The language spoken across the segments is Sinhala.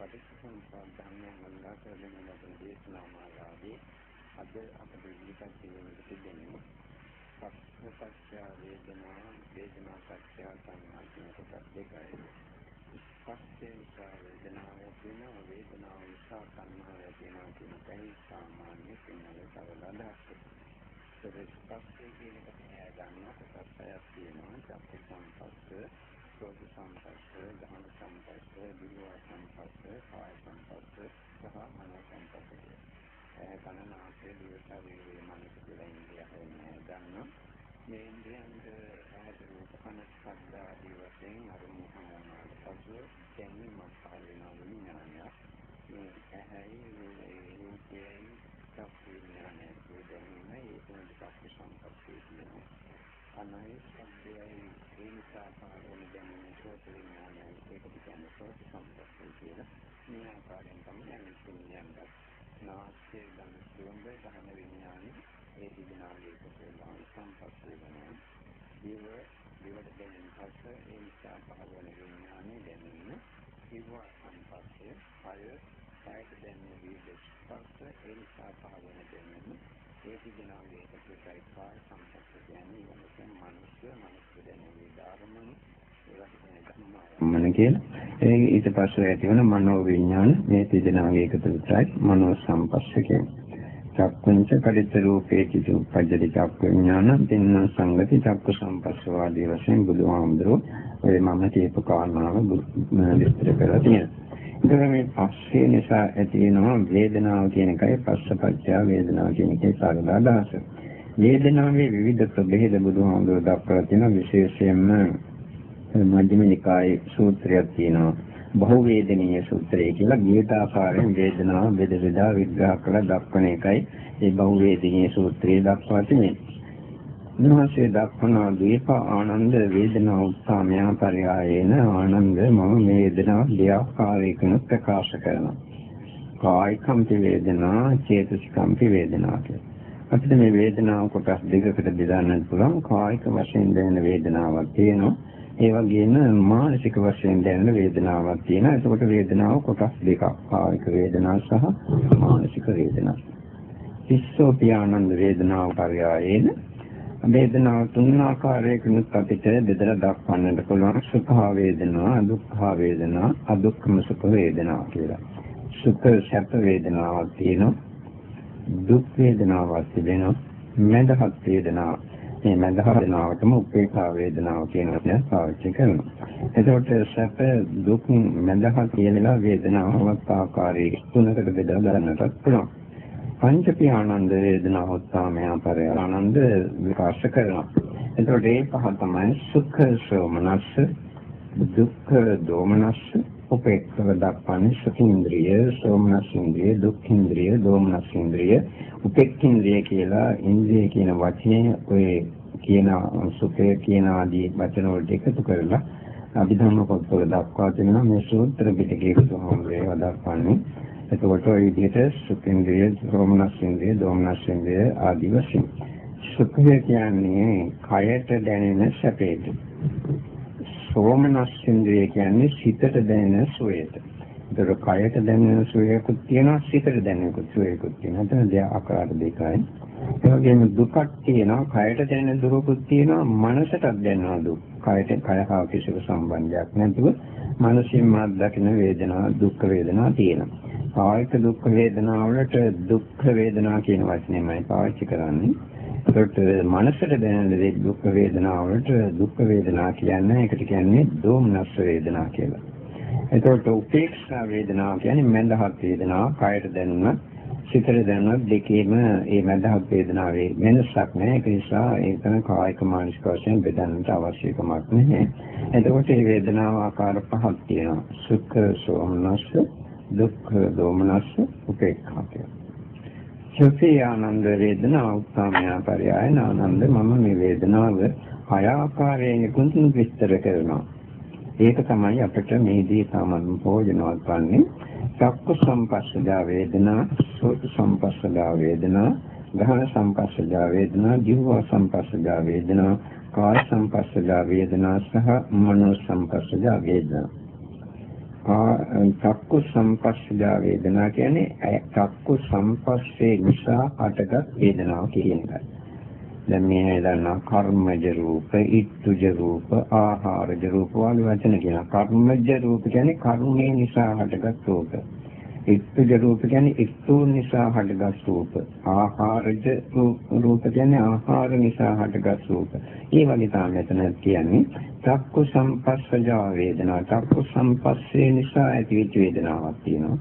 පටිච්චසමුප්පාද ධර්මයන් අල්ලා කරගෙන ලබන දේශනා මාලාවේ අද අපට ඉදිරිපත් කිරීමට තිබෙන්නේ පස්සපච්චය වේදනා වේදනා පච්චය සංඥා කියන කොටස් දෙකයි. පස්සේ නිසා වේදනාව වෙන වේදනාව නිසා සංඥාව වෙනවා කියන එකයි සාමාන්‍ය සිංහල සරල අදහස. ඒක පස්සේ කියන එක ගන්න කොටස් හයක් තියෙනවා. චක්ක සංපස්ස සෝත සංපස්ස, ධන සංපස්ස, දිව සංපස්ස, කාය සංපස්ස සහ මන සංපස්ස. ඒ කනනාසේ දිව ශරීරයේ මනස කියලා ඉන්දියාවේ ගන්න. මේ ඉන්ද්‍රියන්ට ආදරූප කන ශබ්ද ආදී වශයෙන් අරමුණු හමුවනාට පසු දැනීම පහළ වෙන විඥානය. මේ ඇහැයි රූපයයි සත්‍ය විඥානය කියන දැනීම ඒ තුන දෙකක් සංකප්පේ කියනවා. අනයි සම්පේයයි ඒ නිසා පාරවල දැනෙන සෝත විඥානය ඒක කියන්නේ සෝත සම්පස්සේ කියලා මේ ආකාරයෙන් තමයි යන්නේ නාස්යේ ගන්න සුවඳ ගන්න විඥානි ඒ දිනාගේ කොටලා සම්පස්සේ වෙනවා දිව දිවට දැනෙන පස්ස ඒ නිසා පාරවල විඥානි දැනෙන ඉව සම්පස්සේ ආය කායට දැනෙන විදිහට ස්පර්ශ ඒ නිසා පාරවල දැනෙන ඒ දිනාගේ එකයි කාය සම්පස්සේ කියන්නේ මොකක්ද මනස මනස දැනෙන ධර්මන මන කියලා. ඒ ඊට පස්සේ ඇති වෙන මනෝ විඥාන මේ තිදෙනාගේ එකතු විතරයි මනෝ සම්පස්සකේ. චක්කුංච කරිත රූපේ කිතු පජ්ජති චක්ක විඥාන තින්න සංගති චක්ක සම්පස්ස වාදී වශයෙන් බුදුහාමුදුරුවෝ ඔය මම කියපු කාරණාව විස්තර කරලා තියෙනවා. ඒතර මේ පස්සේ නිසා ඇති වෙනවා වේදනාව කියන එකයි පස්සපච්චය වේදනාව කියන එකේ සාරද අදහස. වේදනාවේ විවිධ ප්‍රභේද බුදුහාමුදුරුවෝ දක්වලා තියෙන විශේෂයෙන්ම මධ්‍යම නිකායේ සූත්‍රයක් තියෙනවා. බහු වේදනීය සූත්‍රය කියලා ගීතාකාරයෙන් වේදනාව බෙද බෙදා විග්‍රහ කරලා දක්වන එකයි ඒ බහු වේදනීය සූත්‍රයේ දක්වා තිබෙන්නේ. උන්වහන්සේ දක්වන දීප ආනන්ද වේදනා උත්සාමයා පරයායේන ආනන්ද මම මේ වේදනාව දෙආකාරයකින් ප්‍රකාශ කරනවා. කායිකම්පි වේදනා, චේතසිකම්පි වේදනා කියලා. අපිට මේ වේදනාව කොටස් දෙකකට බෙදන්නත් පුළුවන්. කායික වශයෙන් දැනෙන වේදනාවක් තියෙනවා. ඒ වගේම මානසික වශයෙන් දැනෙන වේදනාවක් තියෙනවා. එතකොට වේදනාව කොටස් දෙකක්. කායික වේදනාව සහ මානසික වේදනාව. විස්සෝ පියානන්ද වේදනාව පරයායේන වේදනාව තුන් ආකාරයකින් අපිට බෙදලා දක්වන්නට පුළුවන්. සුඛ වේදනා, දුක්ඛ වේදනා, අදුක්ඛම සුඛ වේදනා කියලා. සුඛ සැප වේදනාවක් තියෙනවා. දුක් වේදනාවක් තිබෙනවා මඳහත් වේදනාව මේ මඳහත් වේදනාවටම උපේක්ෂා වේදනාව කියන එක පාවිච්චි කරනවා එතකොට සැප දුක් මඳහත් කියනවා වේදනාවක් ආකාරයේ තුනකට බෙදලා ගන්නටත් පුළුවන් පංච පියානන්ද වේදනාව උත්සාමයා පරය ආනන්ද විකාශ කරනවා එතකොට ඒ පහ තමයි සුඛ සෝමනස්ස දුක්ඛ දෝමනස්ස උපේක්ෂව දක්වන්නේ සුඛේන්ද්‍රිය, සෝමනස්ේන්ද්‍රිය, දුක්ඛේන්ද්‍රිය, දෝමනස්ේන්ද්‍රිය, උපේක්ඛේන්ද්‍රිය කියලා ඉන්ද්‍රිය කියන වචනේ ඔය කියන සුඛය කියන ආදී වචන වලට එකතු කරලා අභිධර්ම පොත්වල දක්වා තියෙනවා මේ සූත්‍ර පිටකයේ කොහොමද දක්වන්නේ. එතකොට ওই විදිහට සුඛේන්ද්‍රිය, සෝමනස්ේන්ද්‍රිය, දෝමනස්ේන්ද්‍රිය ආදී වශයෙන් සුඛය කියන්නේ කයට දැනෙන සැපේට සෝමනස්සින්ද්‍රිය කියන්නේ සිතට දැනෙන සුවයට. ඒතර කයට දැනෙන සුවයකුත් තියෙනවා සිතට දැනෙන සුවයකුත් තියෙනවා. එතන දෙආකාර දෙකයි. ඒ වගේම දුකක් තියෙනවා කයට දැනෙන දුකකුත් තියෙනවා මනසටත් දැනෙන දුක්. කයට කය හා කිසිදු සම්බන්ධයක් නැතුව මනසින් මාත් දකින වේදනා දුක් වේදනා තියෙනවා. කායික දුක් වේදනා වලට දුක් වේදනා කියන වචනයමයි පාවිච්චි කරන්නේ. ඒකට මනසට දැනෙන දුක් වේදනා වලට දුක් වේදනා කියන්නේ ඒකට කියන්නේ දෝමනස් වේදනා කියලා. ඒකට උපේක්ෂා වේදනා කියන්නේ මඳහත් වේදනා කයට දැනුණ සිතට දැනුණ දෙකේම මේ මඳහත් වේදනාවේ වෙනසක් නැහැ. ඒක නිසා ඒක කායික මානසික වශයෙන් බෙදන්නට අවශ්‍ය කමක් නැහැ. එතකොට මේ වේදනාව ආකාර පහක් තියෙනවා. සුඛ සෝමනස් දුක්ඛ දෝමනස් උපේක්ඛා කියලා. සුඛේ ආනන්ද වේදනා උත්සාමයා පරයයන ආනන්ද මම මේ වේදනාව හය ආකාරයෙන් කුඳුන් විස්තර කරනවා. ඒක තමයි අපිට මේදී සාමාන්‍ය ප්‍රයෝජනවත් වන්නේ. චක්ක සම්පස්සදා වේදනා, සෝත සම්පස්සදා වේදනා, ගහන සම්පස්සදා වේදනා, ජීව සම්පස්සදා වේදනා, කාය සම්පස්සදා වේදනා සහ මනෝ සම්පස්සදා වේදනා. චක්කු සම්පස්සජා වේදනා කියන්නේ චක්කු සම්පස්සේ නිසා හටගත් වේදනාව කියන එකයි. දැන් මේ දන්නා කර්මජ රූප, ඉත්තුජ රූප, ආහාරජ රූප වගේ වචන කියනවා. කර්මජ රූප කියන්නේ කර්මයේ නිසා හටගත් රූප. ඉත්තුජ රූප කියන්නේ ඉත්තුන් නිසා හටගත් රූප. ආහාරජ රූප කියන්නේ ආහාර නිසා හටගත් රූප. ඒ වගේ තමයි මෙතන කියන්නේ චක්කු සම්පස්සජා වේදනා. චක්කු සම්පස්සේ නිසා ඇතිවෙච්ච වේදනාවක් තියෙනවා.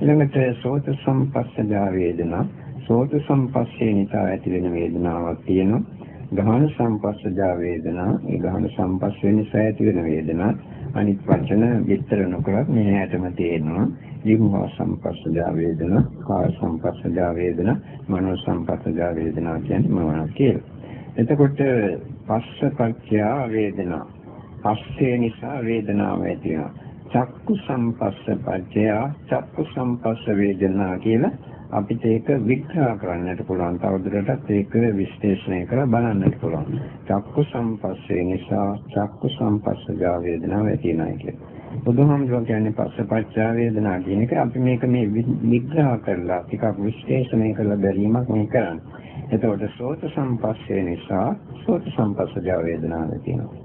ඊළඟට සෝත සම්පස්සජා වේදනා සෝත සම්පස්සේ නිසා ඇති වෙන වේදනාවක් තියෙනවා. ගහන සම්පස්සජා වේදනා, ඒ ගහන සම්පස්සේ නිසා ඇති වෙන වේදනා අනිත් වචන විස්තර නොකරත් මේ හැටම තේරෙනවා. ජීවවා සම්පස්සජා වේදනා, කාය සම්පස්සජා වේදනා, මනෝ සම්පස්සජා වේදනා කියන්නේ මොනවද කියලා. එතකොට පස්සපච්චය වේදනා. පස්සේ නිසා වේදනාව ඇති වෙනවා. චක්කු සම්පස්ස පච්චය චක්කු සම්පස්ස වේදනා කියලා අපිට ඒක විග්‍රහ කරන්නට පුළුවන්. තවදුරටත් ඒක විශ්ලේෂණය කරලා බලන්නට පුළුවන්. චක්කු සම්පස්සේ නිසා චක්කු සම්පස්සජා වේදනාව ඇති වෙනවා කියන්නේ. බුදුහාමුදුරුවෝ කියන්නේ පස්සපච්චා වේදනා කියන එක අපි මේක මේ විග්‍රහ කරලා ටිකක් විශ්ලේෂණය කරලා බැලීමක් මේ කරන්නේ. එතකොට සෝත සම්පස්සේ නිසා සෝත සම්පස්සජා වේදනාව ඇති වෙනවා.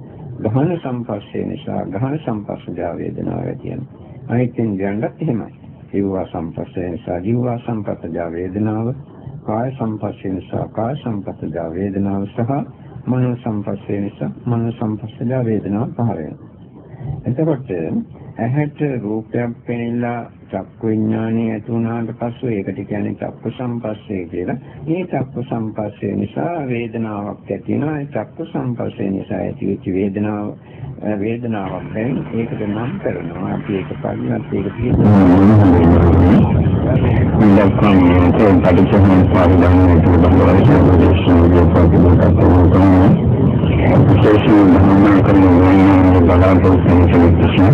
ගහන සම්පස්සේ නිසා ගහන සම්පස්සජා වේදනාව ඇති වෙනවා. අනිත්යෙන් යන්නත් එහෙමයි. ජීවා සම්පස්සේ නිසා ජීවා සම්පස්සජා වේදනාව කාය සම්පස්සේ නිසා කාය සම්පස්සජා වේදනාව සහ මනෝ සම්පස්සේ නිසා මනෝ සම්පස්සජා වේදනාව පහළ වෙනවා. එතකොට ඇහැට රූපයක් පෙනෙලා චක්කු විඥානය ඇති වුණාට පස්සේ ඒකට කියන්නේ චක්කු සම්පස්සේ කියලා. මේ චක්කු සම්පස්සේ නිසා වේදනාවක් ඇති වෙනවා. ඒ චක්කු සම්පස්සේ නිසා ඇතිවෙච්ච වේදනාව වේදනාවක් දැන් ඒකට නම් කරනවා. අපි ඒක පරිණත් ඒක ඉන්දක්කන්නේ පරිචයන පාරිදානයේ තුබලවයි සම්පූර්ණ ප්‍රතිබෝධකතුන් විශේෂයෙන් භවනා කරන වයින් බලාපොරොත්තු වෙන කිසිම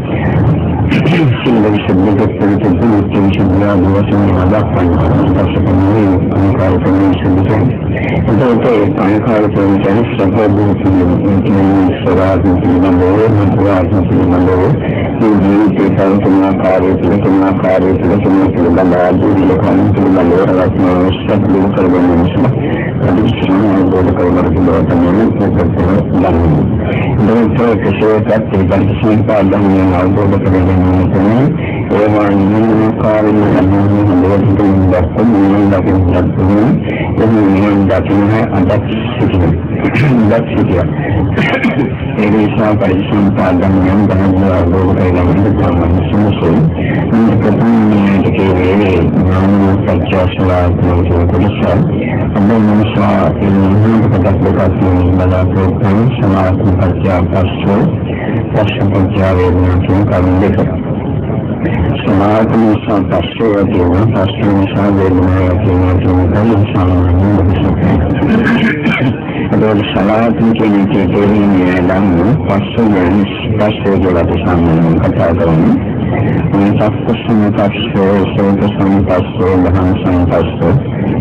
Simulation, biggest heritage village station near the Western Hadapan, Dr. Pamir, Ankara Formation Defense. Until today, Ankara Formation is supported to the International Sarajin to the number one, Sarajin to the number one. සිදුසෙන් ඒකේ අනිකාරකමයි සම්බුද්ධ සරාදු පිළිබඳව මතවාදු පිළිබඳව ජීවිතේ සංකල්පනා කාර්ය පිළිබඳව කාර්ය පිළිබඳව ආදී ලකම් පිළිබඳව රත්න සත්‍ය කරගෙන නිසා අදිස්ත්‍රාණ අවබෝධ කරගන්න පුළුවන් තමයි ඒක තමයි. ඒක කෙසේවත් ඒ පරිසම් පාඩම් අවබෝධ කරගන්න කියන්නේ ඒවා නිමන කාර්යය අනුව හදවතින් දක්වන නිමන දකින්න දක්වන එහි නිමන දකින්න අදක් සිටින දක් සිටිය ඒ නිසා පරිසම් පාඩම් යම් ගන්න අවබෝධ කරගන්න තමයි සම්සෝ මේ ප්‍රධාන කේවේ නාම සත්‍යශලා කියනකොට අද මනසා ඒ නිමන පදක් දෙකක් බලාපොරොත්තු සමාධි පත්‍යාපස්සෝ පස්සපත්‍යා වේදනා කියන කරුණු දෙක සමාධි නිසා පස්සේ වදින පස්සේ නිසා වේදනාව කියන තුනම සාමාන්‍යයෙන් අදෝල සමාධි කියන එකේ දෙන්නේ නම් පස්සේ වෙන පස්සේ වලට සාමාන්‍යයෙන් කතා කරන්නේ මේ සක්කසම පස්සේ සෝත සම්පස්සේ දහම් සම්පස්සේ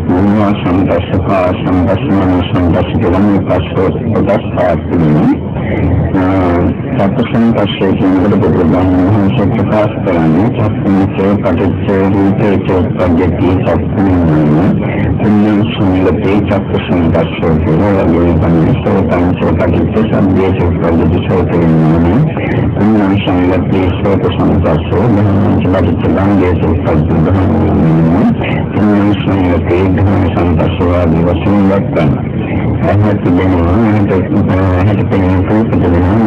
මුවා සම්පස්සේ සම්පස්සේ සම්පස්සේ ගමන පස්සේ දස්සාත්මි සත්‍යසං පස්සේ කියන බුදුරජාණන් වහන්සේ ප්‍රකාශ කරන්නේ චක්කමසේ පටිච්චේරීතේ චෝපජ්ජති සත්‍යඥාන පුඤ්ඤං සම්ලතේ චක්කසං පස්සේ කියන වගේ පන්සෝ පටිච්ච සම්බේ චෝපජ්ජති සෝතේඥාන පුඤ්ඤං සම්ලතේ සෝත සම්පස්සෝ ධම්මං පටිච්ච ගංගේ චෝපජ්ජති ධම්මං පුඤ්ඤං සම්ලතේ ධම්ම සම්පස්සෝ ආදී වශයෙන් දක්වනවා එහෙත් දෙනවා එහෙත් දෙනවා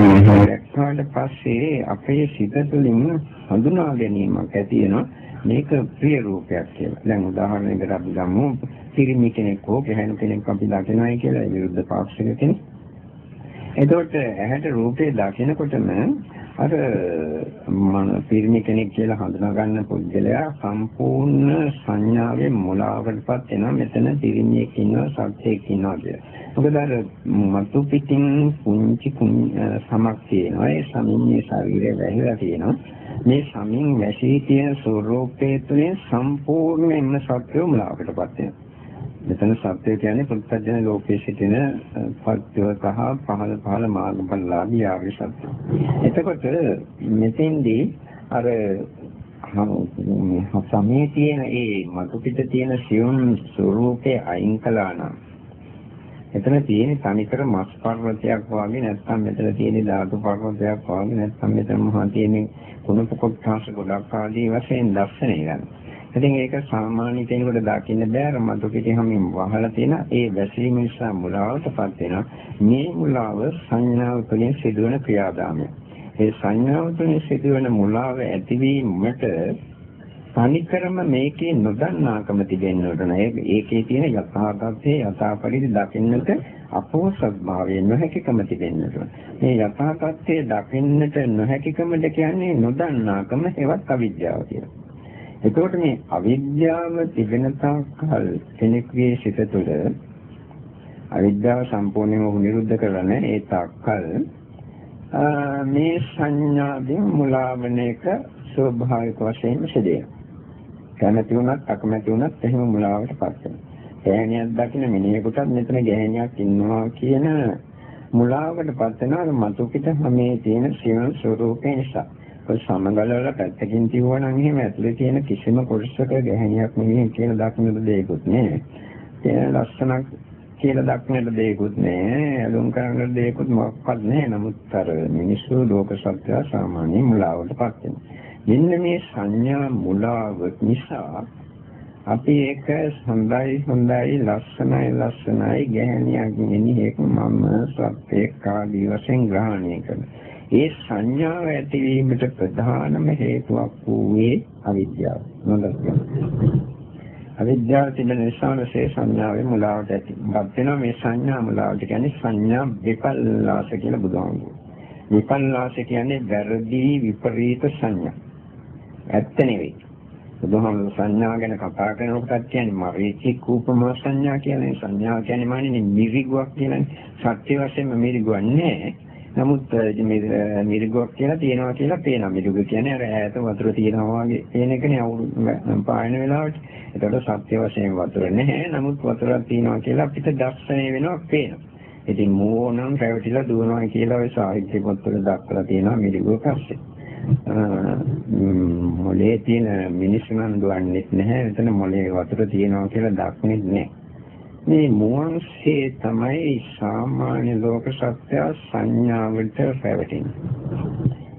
ඊට පස්සේ අපේ සිත තුළින් හඳුනා ගැනීමක් ඇති වෙනවා මේක ප්‍රිය රූපයක් කියලා. දැන් උදාහරණයකට අපි ගමු පිරිමි කෙනෙක් හෝ ගැහැණු කෙනෙක් අපි දකිනවයි කියලා විරුද්ධ පාක්ෂික කෙනෙක්. එතකොට ඇහැට රූපේ දකිනකොටම අර මන පිරිමි කෙනෙක් කියලා හඳුනා ගන්න පුද්ගලයා සම්පූර්ණ සංඥාවේ මුලාවකටපත් වෙනවා මෙතන පිරිමියෙක් ඉන්නවා සත්‍යයක් ඉන්නවා කියලා. මොකද අර මතු පිටින් පුංචි සමක් තියෙනවා ඒ සමින්නේ ශරීරය වැහිලා තියෙනවා. මේ සමින් වැසී තියෙන ස්වરૂපයේ තුලින් සම්පූර්ණයෙන්ම සත්‍ය මුලාවකටපත් වෙනවා. මෙතන සත්‍ය කියන්නේ පුත්තජන ලෝකයේ සිටින පත්‍යව සහ පහළ පහළ මාර්ගඵලලාභී ආර්ය සත්‍ය. එතකොට මෙතෙන්දී අර සමේ තියෙන ඒ මතු පිට තියෙන සියුම් ස්වરૂපේ අයින් කළා නම් එතන තියෙන තනිකර මස් පර්වතයක් වගේ නැත්නම් මෙතන තියෙන ධාතු පර්වතයක් වගේ නැත්නම් මෙතන මහා තියෙන කුණප කොටස ගොඩක් ආදී වශයෙන් දැක්සනේ ගන්න. ඉතින් ඒක සාමාන්‍ය කෙනෙකුට දකින්න බෑ අර මතු පිටිහමින් වහලා තියෙන ඒ වැසීම නිසා මුලාවටපත් වෙනවා. මේ මුලාව සංඥාව තුළින් සිදුවන ක්‍රියාදාමය. ඒ සංඥාව තුළින් සිදුවන මුලාව ඇතිවීමට තනිකරම මේකේ නොදන්නාකම තිබෙන්න ඕන. ඒකේ තියෙන යථාර්ථයේ යථාපරිදි දකින්නට අපෝසත් භාවයෙන් නොහැකිකම තිබෙන්න ඕන. මේ යථාර්ථයේ දකින්නට නොහැකිකමද කියන්නේ නොදන්නාකම හෙවත් අවිද්‍යාව කියලා. එතකොට මේ අවිද්‍යාව තිබෙන තාක්කල් කෙනෙකුගේ සිත තුළ අවිද්‍යාව සම්පූර්ණයෙන්ම නිරුද්ධ කරන ඒ තාක්කල් මේ සංඥාවෙන් මුලාවන එක ස්වභාවික වශයෙන්ම සිදුවේ. කැමැති වුණත් අකමැති වුණත් එහෙම මුලාවටපත් වෙනවා. ගැහණියක් දකින්න මිනිහෙකුටත් මෙතන ගැහණියක් ඉන්නවා කියන මුලාවකටපත් වෙනවා මතු පිට හැමේ තියෙන සියලු ස්වરૂපේ නිසා. ඔය සමගලවල පැත්තකින් තියුවනම් එහෙම ඇතුලේ තියෙන කිසිම කොටසක ගැහණියක් නෙවෙයි කියලා දක්නට දෙයක්වත් නෑ. ඒ ලස්සනක් කියලා දක්නට දෙයක්වත් නෑ. ඇලුම් කරන්නට දෙයක්වත් මොකක්වත් නෑ. නමුත් අර මිනිස්සු ලෝක සත්‍ය සාමාන්‍ය මුලාවටපත් වෙනවා. මෙන්න මේ සංඥා මුලාව නිසා අපි ඒක හොඳයි හොඳයි ලස්සනයි ලස්සනයි ගැහණියක් නෙවෙයි මම සත්‍යයක් ආදී වශයෙන් ග්‍රහණය කරනවා. ඒ සංඥාව ඇතිවීමට ප්‍රධානම හේතුවක් වූයේ අවිද්‍යාව. නොදස්කම. අවිද්‍යාව තිබෙන නිසා මේ සංඥාවේ මුලාවට ඇතිපත් වෙනවා මේ සංඥා මුලාවට කියන්නේ සංඥා විපල්ලාස කියලා බුදුහාමුදුරුවෝ. විපල්ලාස කියන්නේ වැරදි විපරීත සංඥා. ඇත්ත නෙවෙයි. බුදුහාමුදුරුවෝ සංඥා ගැන කතා කරනකොට කියන්නේ මරීචික උපමා සංඥා කියන්නේ සංඥා කියන්නේ මානේ මිරිගුවක් කියලානේ. සත්‍ය වශයෙන්ම මිරිගුවක් නෑ. නමුත් මේ මිරිගුවක් කියලා තියෙනවා කියලා පේනවා. මිරිගුව කියන්නේ අර ඈත වතුර තියෙනවා වගේ පේන එකනේ අවුල් පායන වෙලාවට. ඒකට සත්‍ය වශයෙන් වතුර නැහැ. නමුත් වතුරක් තියෙනවා කියලා අපිට දැක්සනේ වෙනවා පේනවා. ඉතින් මෝනම් රැවටිලා දුවනවා කියලා ඔය සාහිත්‍ය පොත්වල දක්වලා තියෙනවා මිරිගුව පස්සේ. මොලේ තියෙන මිනිස්සු නම් දුවන්නේ නැහැ. එතන මොලේ වතුර තියෙනවා කියලා දක්න්නේ නැහැ. මේ මුවන්සේ තමයි සාමාන්‍ය ලෝක සත්‍ය සංඥාවට පැවටෙන්නේ.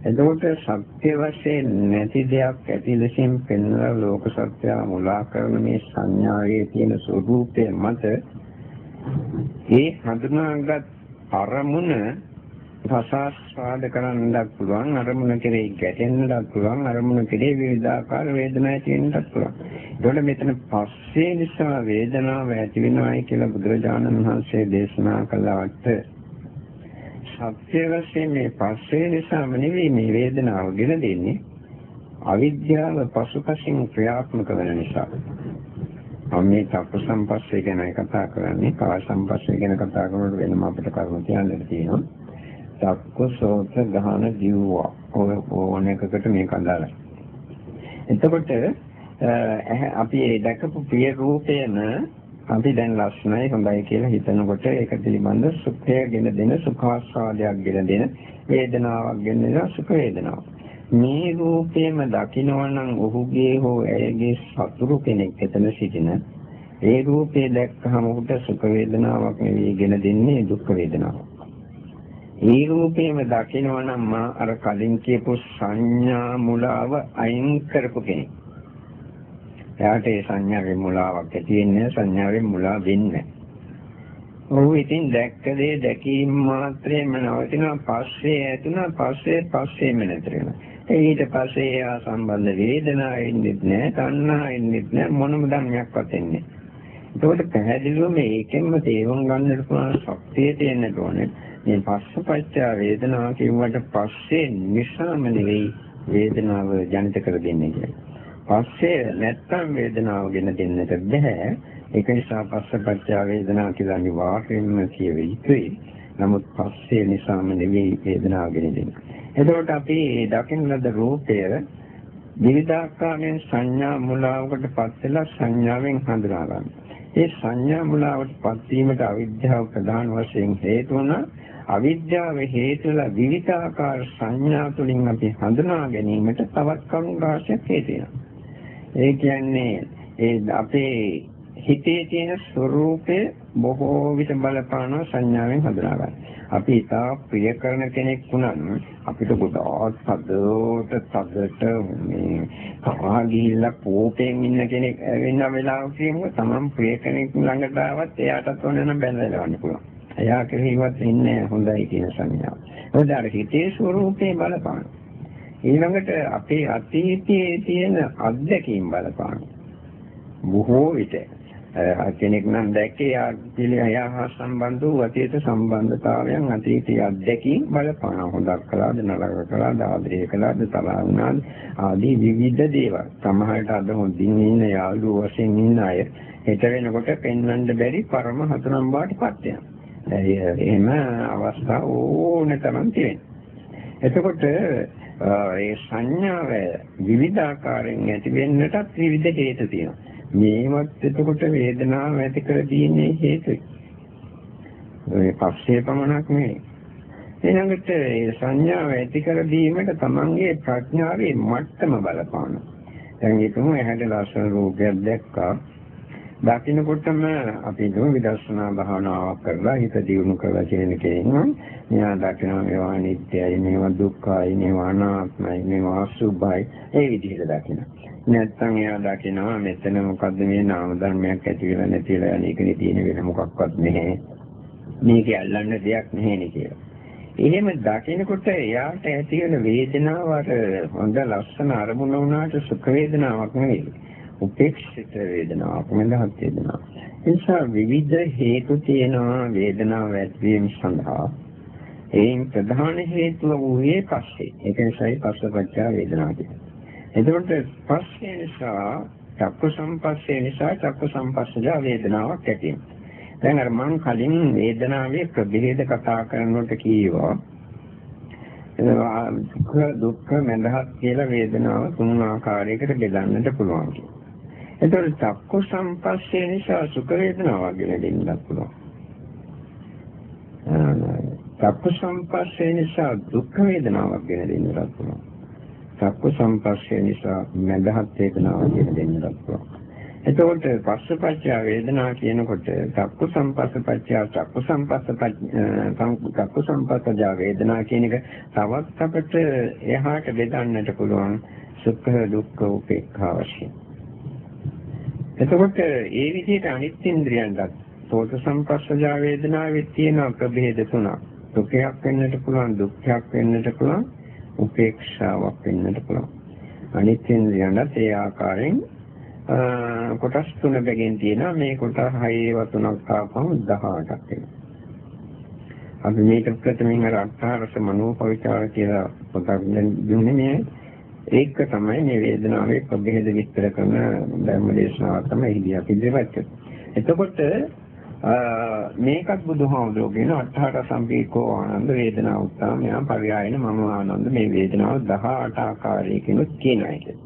එතකොට සත්‍ය වශයෙන් නැති දෙයක් ඇති ලෙසින් පෙන්වන ලෝක සත්‍ය මුලා කරන මේ සංඥාවේ තියෙන ස්වરૂපය මත ඒ හඳුනාගත් අරමුණ රසාස්වාද කරන්නත් පුළුවන් අරමුණ කෙරෙහි ගැටෙන්නත් පුළුවන් අරමුණ කෙරෙහි විවිධාකාර වේදනා තියෙන්නත් පුළුවන්. ඒකට මෙතන පස්සේ නිසා වේදනාව ඇති වෙනවායි කියලා බුදුරජාණන් වහන්සේ දේශනා කළාට සත්‍ය වශයෙන් මේ පස්සේ නිසාම නෙවෙයි මේ වේදනාව ගෙන දෙන්නේ අවිද්‍යාව පසුපසින් ක්‍රියාත්මක වෙන නිසා. මම මේ චක්ක සම්පස්සේ ගැන කතා කරන්නේ කාය සම්පස්සේ ගැන කතා කරනකොට වෙනම අපිට කරුණු කියන්නට තියෙනවා. චක්ක සෝත ගහන ජීවවා ඔය ඕන එකකට මේක අදාළයි. එතකොට අපි ඒ දැකපු ප්‍රිය රූපයන අපි දැන් ලස්සනයි හොඳයි කියලා හිතනකොට ඒක පිළිබඳ සුඛයගෙන දෙන සුඛාස්වාදයක් ගෙන දෙන වේදනාවක් ගෙන දෙන සුඛ වේදනාවක්. මේ රූපේම දකිනවනම් ඔහුගේ හෝ ඇයගේ සතුරු කෙනෙක් එතන සිටින ඒ රූපේ දැක්කහම උට සුඛ වේදනාවක් නෙවෙයි ගෙන දෙන්නේ දුක් වේදනාවක්. ඒ රූපේම දකිනවා නම් මා අර කලින් කියපු සංඥා මුලාව අයින් කරපු කෙනෙක්. එයාට ඒ සංඥාවේ මුලාවක් ඇති වෙන්නේ සංඥාවේ මුලා වෙන්නේ. ඔහු ඉතින් දැක්ක දේ දැකීම මාත්‍රේම නවතිනවා පස්සේ ඇතුණා පස්සේ පස්සේම නැතර වෙනවා. ඊට පස්සේ එයා සම්බන්ධ වේදනාව එන්නේ නැහැ, තණ්හා එන්නේ නැහැ, මොනම ධර්මයක්වත් එන්නේ නැහැ. එතකොට පැහැදිලිව මේකෙන්ම තේරුම් ගන්නට පුළුවන් ශක්තිය තියෙන්න ඕනේ. මේ පස්සපච්චා වේදනාව කියුවට පස්සේ නිසාම නෙවෙයි වේදනාව ජනිත කර දෙන්නේ කියලා. පස්සේ නැත්තම් වේදනාව ගෙන දෙන්නට බෑ. ඒක නිසා පස්සපච්චා වේදනාව කියලා අනිවාර්යයෙන්ම කියවෙ යුතුයි. නමුත් පස්සේ නිසාම නෙවෙයි වේදනාව ගෙන දෙන්නේ. එතකොට අපි දකින්න ලද රූපය විවිධාකාරයෙන් සංඥා මුලාවකට පත් වෙලා සංඥාවෙන් හඳුනා ගන්න. ඒ සංඥා මුලාවට පත් වීමට අවිද්‍යාව ප්‍රධාන වශයෙන් හේතු වුණා. අවිද්‍යාව හේතුලා විවිධාකාර සංඥා තුලින් අපි හඳුනා ගැනීමට තවත් කරුණු රාශියක් හේතු වෙනවා. ඒ කියන්නේ ඒ අපේ හිතේ තියෙන ස්වરૂපය බොහෝ විට බලපානවා සංඥාවෙන් හඳුනා ගන්න. අපි ඉතා ප්‍රිය කරන කෙනෙක් වුණත් අපිට ගොඩාක් සදට සදට මේ කරා ගිහිල්ලා කෝපයෙන් ඉන්න කෙනෙක් වෙන වෙලාවක කියමු තමන් ප්‍රිය කෙනෙක් ළඟට ආවත් එයාටත් ඕන නම් බැලලා ගන්න පුළුවන්. එයා කෙරෙහිවත් ඉන්නේ හොඳයි කියන සංඥාව. මොකද අර හිතේ ස්වરૂපේ බලපාන. ඊළඟට අපේ අතීතයේ තියෙන අත්දැකීම් බලපාන. බොහෝ විට කෙනෙක් නම් දැක්කේ යා හා සම්බන්ධ වූ අතීත සම්බන්ධතාවයන් අතීතයේ අත්දැකීම් බලපාන හොඳක් කළාද නරක කළාද ආදරය කළාද තරහ වුණාද ආදී විවිධ දේවල් සමහරට අද හොඳින් ඉන්න යාළුවෝ වශයෙන් ඉන්න අය හිත වෙනකොට පෙන්වන්න බැරි පරම හතුරන් බාටපත් වෙනවා එහෙම අවස්ථා ඕන තරම් තියෙනවා එතකොට ඒ සංඥාව විවිධ ආකාරයෙන් ඇති වෙන්නටත් විවිධ හේතු තියෙනවා මේවත් එතකොට වේදනාව ඇති කර දීන්නේ හේතුයි. ඒ පස්සේ පමණක් නෙවෙයි. ඊළඟට ඒ සංඥාව ඇති කර දීමට තමන්ගේ ප්‍රඥාවේ මට්ටම බලපානවා. දැන් හිතමු ඇහැට ලස්සන රූපයක් දැක්කා. දකින්නකොටම අපි දුම විදර්ශනා භාවනාවක් කරලා හිත දියුණු කරලා කියන කෙනෙක් මෙයා දකිනවා මේවා නිත්‍යයි මේවා දුක්ඛයි මේවා අනාත්මයි මේවා අසුභයි ඒ විදිහට දකිනවා. නැත්තම් එයා දකිනවා මෙතන මොකද්ද මේ නාම ධර්මයක් ඇති වෙලා නැති වෙලා යන එකනේ තියෙන වෙන මොකක්වත් නැහැ. මේක ඇල්ලන්න දෙයක් නැහැ නේ කියලා. එහෙම දකිනකොට එයාට ඇති වෙන වේදනාව අර හොඳ ලස්සන අරමුණ වුණාට සුඛ වේදනාවක් නෙවෙයි. උපේක්ෂිත වේදනාවක් මඳහත් වේදනාවක්. ඒ නිසා විවිධ හේතු තියෙනවා වේදනාව ඇතිවීම සඳහා. ඒන් ප්‍රධාන හේතුව වූයේ පස්සේ. ඒක නිසායි පස්සපච්චා වේදනාව කියන්නේ. එතකොට ස්පර්ශය නිසා චක්ක සම්පස්සේ නිසා චක්ක සම්පස්සජ වේදනාවක් ඇති දැන් අර මම කලින් වේදනාවේ ප්‍රභේද කතා කරනකොට කීවා දුක්ඛ දුක්ඛ මඳහත් කියලා වේදනාව තුන් ආකාරයකට බෙදන්නට පුළුවන් කියලා. එතකොට චක්ක සම්පස්සේ නිසා සුඛ වේදනාවක් ගැන දෙන්නත් පුළුවන්. චක්ක සම්පස්සේ නිසා දුක්ඛ වේදනාවක් ගැන දෙන්නත් පුළුවන්. චක්කු සම්පස්සේ නිසා මදහත් වේදනාව කියන දෙන්නත් පුළුවන්. එතකොට පස්සපච්චය වේදනා කියනකොට චක්කු සම්පස්සපච්චය චක්කු සම්පස්සපච්ච චක්කු සම්පස්සජ වේදනා කියන එක තවත් අපිට එහාට බෙදන්නට පුළුවන් සුඛ දුක්ඛ උපේක්ඛා වශයෙන්. එතකොට ඒ විදිහට අනිත් ඉන්ද්‍රියන්ට සෝත සම්පස්සජ වේදනාවේ තියෙන ප්‍රභේද තුනක්. දුකයක් වෙන්නට පුළුවන් දුක්ඛයක් වෙන්නට පුළුවන් උපේක්ෂාවක් වෙන්නට පුළුවන්. අනිත් ඉන්ද්‍රියන්ට ඒ ආකාරයෙන් කොටස් තුන බැගින් තියෙනවා මේ කොටස් හයේව තුනක් ආපහු 18ක් වෙනවා. අපි මේක ප්‍රථමයෙන් අර අට්ඨාරස මනෝපවිචාර කියලා පොතක් දුන්නේ මේ ඒක තමයි මේ වේදනාවේ ප්‍රභේද විස්තර කරන ධර්ම දේශනාව තමයි ඉදිරිය අපි ඉදිරියට. එතකොට මේකත් බුදුහාමුදුරුවෝ කියන අට්ඨාර සම්පීකෝ ආනන්ද වේදනා උත්තාමයා පරියායන මම ආනන්ද මේ වේදනාව 18 ආකාරයකින් කියනවා කියලා.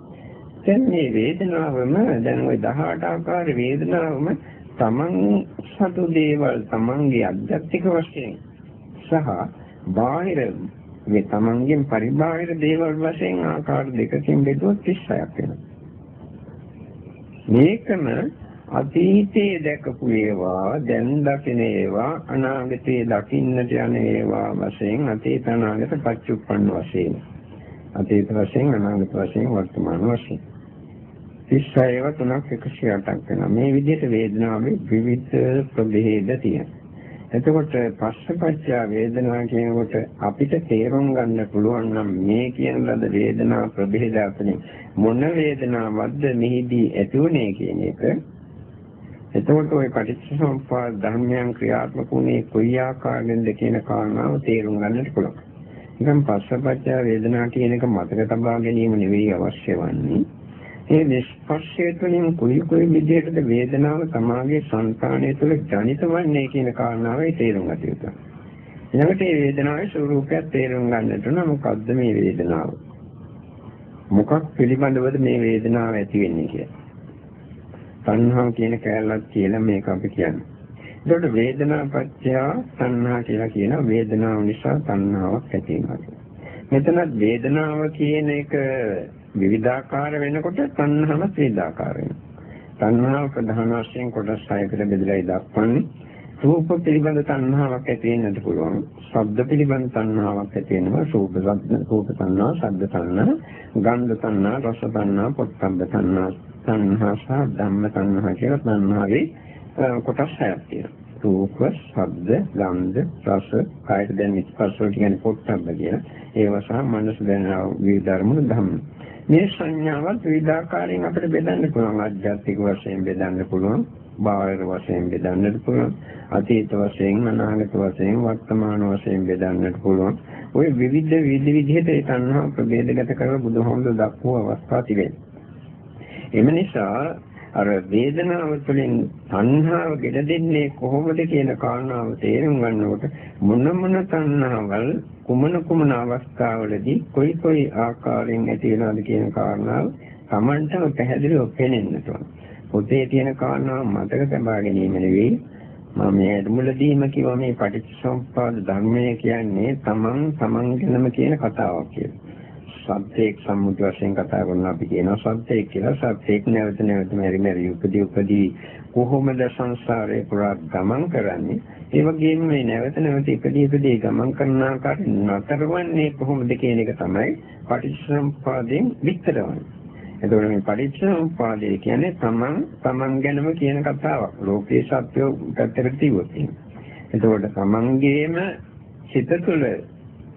දැන් මේ වේදනාවම දැන් ওই 18 ආකාර වේදනාවම තමන් සතු දේවල් තමන්ගේ අධ්‍යාත්මික වශයෙන් සහ බාහිර මේ තමන්ගෙන් පරිබාහිර දේවල් වශයෙන් ආකාර දෙකකින් බෙදුවොත් 36ක් වෙනවා. මේකම අතීතයේ දැකපු ඒවා දැන් දකින ඒවා අනාගතයේ දකින්නට යන ඒවා වශයෙන් අතීත අනාගත පච්චුප්පන්න වශයෙන් අතීත වශයෙන් අනාගත වශයෙන් වර්තමාන වශයෙන්. 36 ඒවා තුනක් 108ක් වෙනවා. මේ විදිහට වේදනාවේ විවිධ ප්‍රභේද තියෙනවා. එතකොට පස්සපච්චා වේදනා කියනකොට අපිට තේරුම් ගන්න පුළුවන් නම් මේ කියන ලද වේදනා ප්‍රභේද අතරින් මොන වේදනාවක්ද මෙහිදී ඇතිුනේ කියන එක එතකොට ওই පටිච්චසමුප්පාද ධර්මයන් ක්‍රියාත්මක වුණේ කොයි ආකාරයෙන්ද කියන කාරණාව තේරුම් ගන්නට පුළුවන්. නිකන් පස්සපච්ච වේදනා කියන එක මතක තබා ගැනීම නෙවෙයි අවශ්‍ය වන්නේ. ඒ නිස්පර්ශය තුළින් කුයි කුයි විදිහටද වේදනාව තමාගේ සංකාණය තුළ ජනිත වන්නේ කියන කාරණාවයි තේරුම් ගත යුතුයි. ඊළඟට මේ වේදනාවේ ස්වરૂපයක් තේරුම් ගන්නට නම් මොකද්ද මේ වේදනාව? මොකක් පිළිබඳවද මේ වේදනාව ඇති වෙන්නේ කියලා. තණ්හා කියන කැලලක් කියලා මේක අපි කියන්නේ. ඒකට වේදනා පත්‍ය තණ්හා කියලා කියන වේදනාව නිසා තණ්හාවක් ඇති වෙනවා. මෙතනත් වේදනාව කියන එක විවිධාකාර වෙනකොට තණ්හාව විවිධාකාර වෙනවා. තණ්හාව ප්‍රධාන වශයෙන් කොටස් 6කට බෙදලා දක්වන්නේ රූප පිළිබඳ තණ්හාවක් ඇති වෙන්නත් පුළුවන්. ශබ්ද පිළිබඳ තණ්හාවක් ඇති වෙනවා. රූප ශබ්ද රූප තණ්හා, ශබ්ද තණ්හා, ගන්ධ තණ්හා, රස තණ්හා, පොට්ටබ්බ තණ්හා, තණ්හා සහ ධම්ම තණ්හා කියලා තණ්හාවේ කොටස් 6ක් තියෙනවා. රූප, ශබ්ද, ගන්ධ, රස, කායත දැන් ස්පර්ශ වල කියන්නේ පොට්ටබ්බ කියන ඒවා සහ මනස දැනන විවිධ ධර්ම ධම්ම. මේ සංඥාවත් විවිධාකාරයෙන් අපිට බෙදන්න පුළුවන්. අධ්‍යාත්මික වශයෙන් බෙදන්න පුළුවන්. බාහිර වශයෙන් බෙදන්නට පුළුවන්. අතීත වශයෙන්, අනාගත වශයෙන්, වර්තමාන වශයෙන් බෙදන්නට පුළුවන්. ওই විවිධ විවිධ විදිහට ඒ තණ්හා ප්‍රභේදගත කරලා බුදුහමෝ දක්වපු අවස්ථා තිබෙනවා. එම නිසා අර වේදනාව තුළින් තණ්හාව ගෙඩ දෙන්නේ කොහොමද කියන කාරණාව තේරුම් ගන්නකොට මොන මොන තණ්හාවල් කුමන කුමන අවස්ථාවලදී කොයි කොයි ආකාරයෙන් ඇති වෙනවද කියන කාරණාව Tamanටම පැහැදිලිව පේනෙන්නට ඕන. පොතේ තියෙන කාරණාව මතක තබා ගැනීම නෙවෙයි මම මේ මුලදීම කිව්වා මේ පටිච්චසමුප්පාද ධර්මය කියන්නේ Taman Taman ගැනම කියන කතාවක් කියලා. සත්‍යයක් සම්මුති වශයෙන් කතා කරනවා අපි කියනවා සත්‍යයක් කියලා. සත්‍යයක් නැවත නැවත මෙරි මෙරි උපදී උපදී කොහොමද සංසාරේ පුරා ගමන් කරන්නේ? ඒ වගේම මේ නැවත නැවත ඉපදී ඉපදී ගමන් කරන ආකාරය නතරවන්නේ කොහොමද කියන එක තමයි පටිච්චසමුප්පාදයෙන් විස්තර වන්නේ එතකොට මේ පටිච්චසමුප්පාදය කියන්නේ තමන් තමන් ගැනම කියන කතාවක්. ලෝකේ සත්‍යෝ පැත්තකට තියුවොත්. එතකොට තමන්ගේම සිත තුළ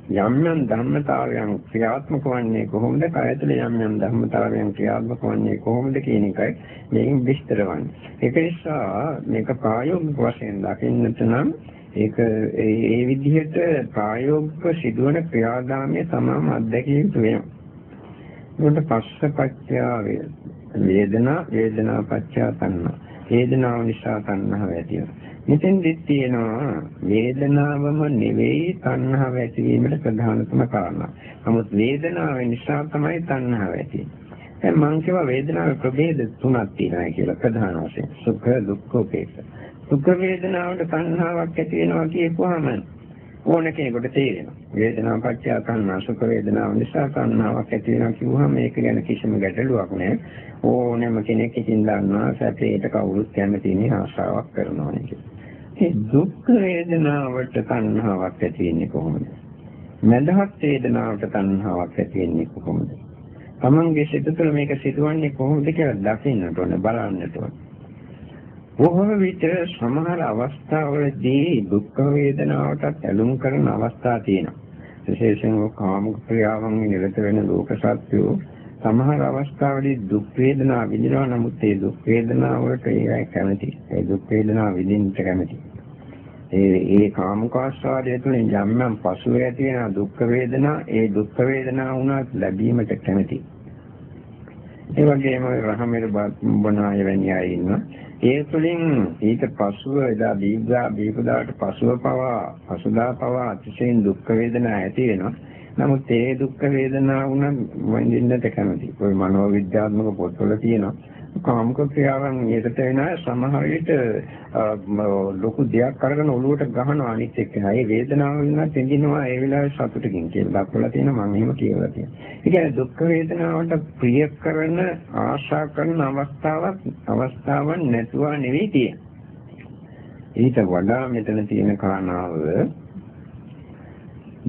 යම් යම් ධර්මතාවයන් ක්‍රියාත්මක වන්නේ කොහොමද? කය තුළ යම් යම් ධර්මතාවයන් ක්‍රියාත්මක වන්නේ කොහොමද කියන එකයි මේකෙන් විස්තර වන්නේ. ඒක නිසා මේක ප්‍රායෝගික වශයෙන් දකින්නට නම් ඒක ඒ විදිහට ප්‍රායෝගික සිදුවන ක්‍රියාදාමය තමම අත්දැකිය යුතු වෙනවා. ඒකට පස්සපච්චය වේදනා වේදනා පච්චය තණ්හා. වේදනාව නිසා තණ්හාව ඇති වෙනවා. මෙතෙන්දි තියෙනවා වේදනාවම නෙවෙයි තණ්හාව ඇතිවීමට ප්‍රධානතම කාරණා. නමුත් වේදනාව නිසා තමයි තණ්හාව ඇති වෙන්නේ. මං කියවා වේදනාවේ ප්‍රභේද තුනක් තියෙනවා කියලා ප්‍රධාන වශයෙන්. සුඛ දුක්ඛ උපේක්ෂා. සුඛ වේදනාවට තණ්හාවක් ඇති වෙනවා කියපුවාම ඕන කෙනෙකුට තේරෙනවා. වේදනාව පත්‍ය තණ්හා සුඛ වේදනාව නිසා තණ්හාවක් ඇති වෙනවා කිව්වහම මේක ගැන කිසිම ගැටලුවක් නැහැ. ඕනෑම කෙනෙක් ඉතින් දන්නවා සැපේට කවුරුත් කැමති නේ ආශාවක් කරනවා නේ කියලා. ඒ දුක් වේදනාවට තණ්හාවක් ඇති වෙන්නේ කොහොමද? මඳහත් වේදනාවට තණ්හාවක් ඇති වෙන්නේ කොහොමද? තමන්ගේ සිත තුළ මේක සිදුවන්නේ කොහොමද කියලා දකින්නට ඕන බලන්නට ඕන. බොහෝ විට සමහර අවස්ථාවලදී දුක් වේදනාවට ඇලුම් කරන අවස්ථා තියෙනවා. විශේෂයෙන්ම කාම ක්‍රියාවන් නිරත වෙන ලෝක සත්‍යෝ සමහර අවස්ථාවලදී දුක් වේදනා විඳිනවා නමුත් ඒ දුක් වේදනා වලට ඒයි කැමති. ඒ දුක් වේදනා විඳින්න කැමති. ඒ ඒ කාමකාස්වාදය තුළින් යම් යම් පසුව ඇති වෙන දුක් වේදනා ඒ දුක් වේදනා වුණත් ලැබීමට කැමති. ඒ වගේම රහමෙර බණාය වැනි අය ඉන්නවා. ඒ තුළින් ඊට පසුව එදා දීගා දීපදාට පසුව පවා පසුදා පවා අතිශයින් දුක් වේදනා ඇති වෙනවා. නමුත් ඒ දුක් වේදනා වුණ වඳින්නට කැමති. કોઈ මනෝවිද්‍යාත්මක පොත්වල තියෙනවා. කාමක ක්‍රියාවන් නිරත වෙන සමහර විට ලොකු දෙයක් අරගෙන ඔළුවට ගහනවා අනිත් එක්කෙනා. ඒ වේදනාව වෙනත් එඳිනවා ඒ වෙලාවේ සතුටකින් කියලා දක්වලා තියෙනවා මම එහෙම කියවලා තියෙනවා. ඒ කියන්නේ දුක් වේදනාවට ප්‍රිය කරන ආශා කරන අවස්ථාවක් අවස්ථාවක් නැතුව නෙවෙයි තියෙන්නේ. ඊට වඩා මෙතන තියෙන කාරණාව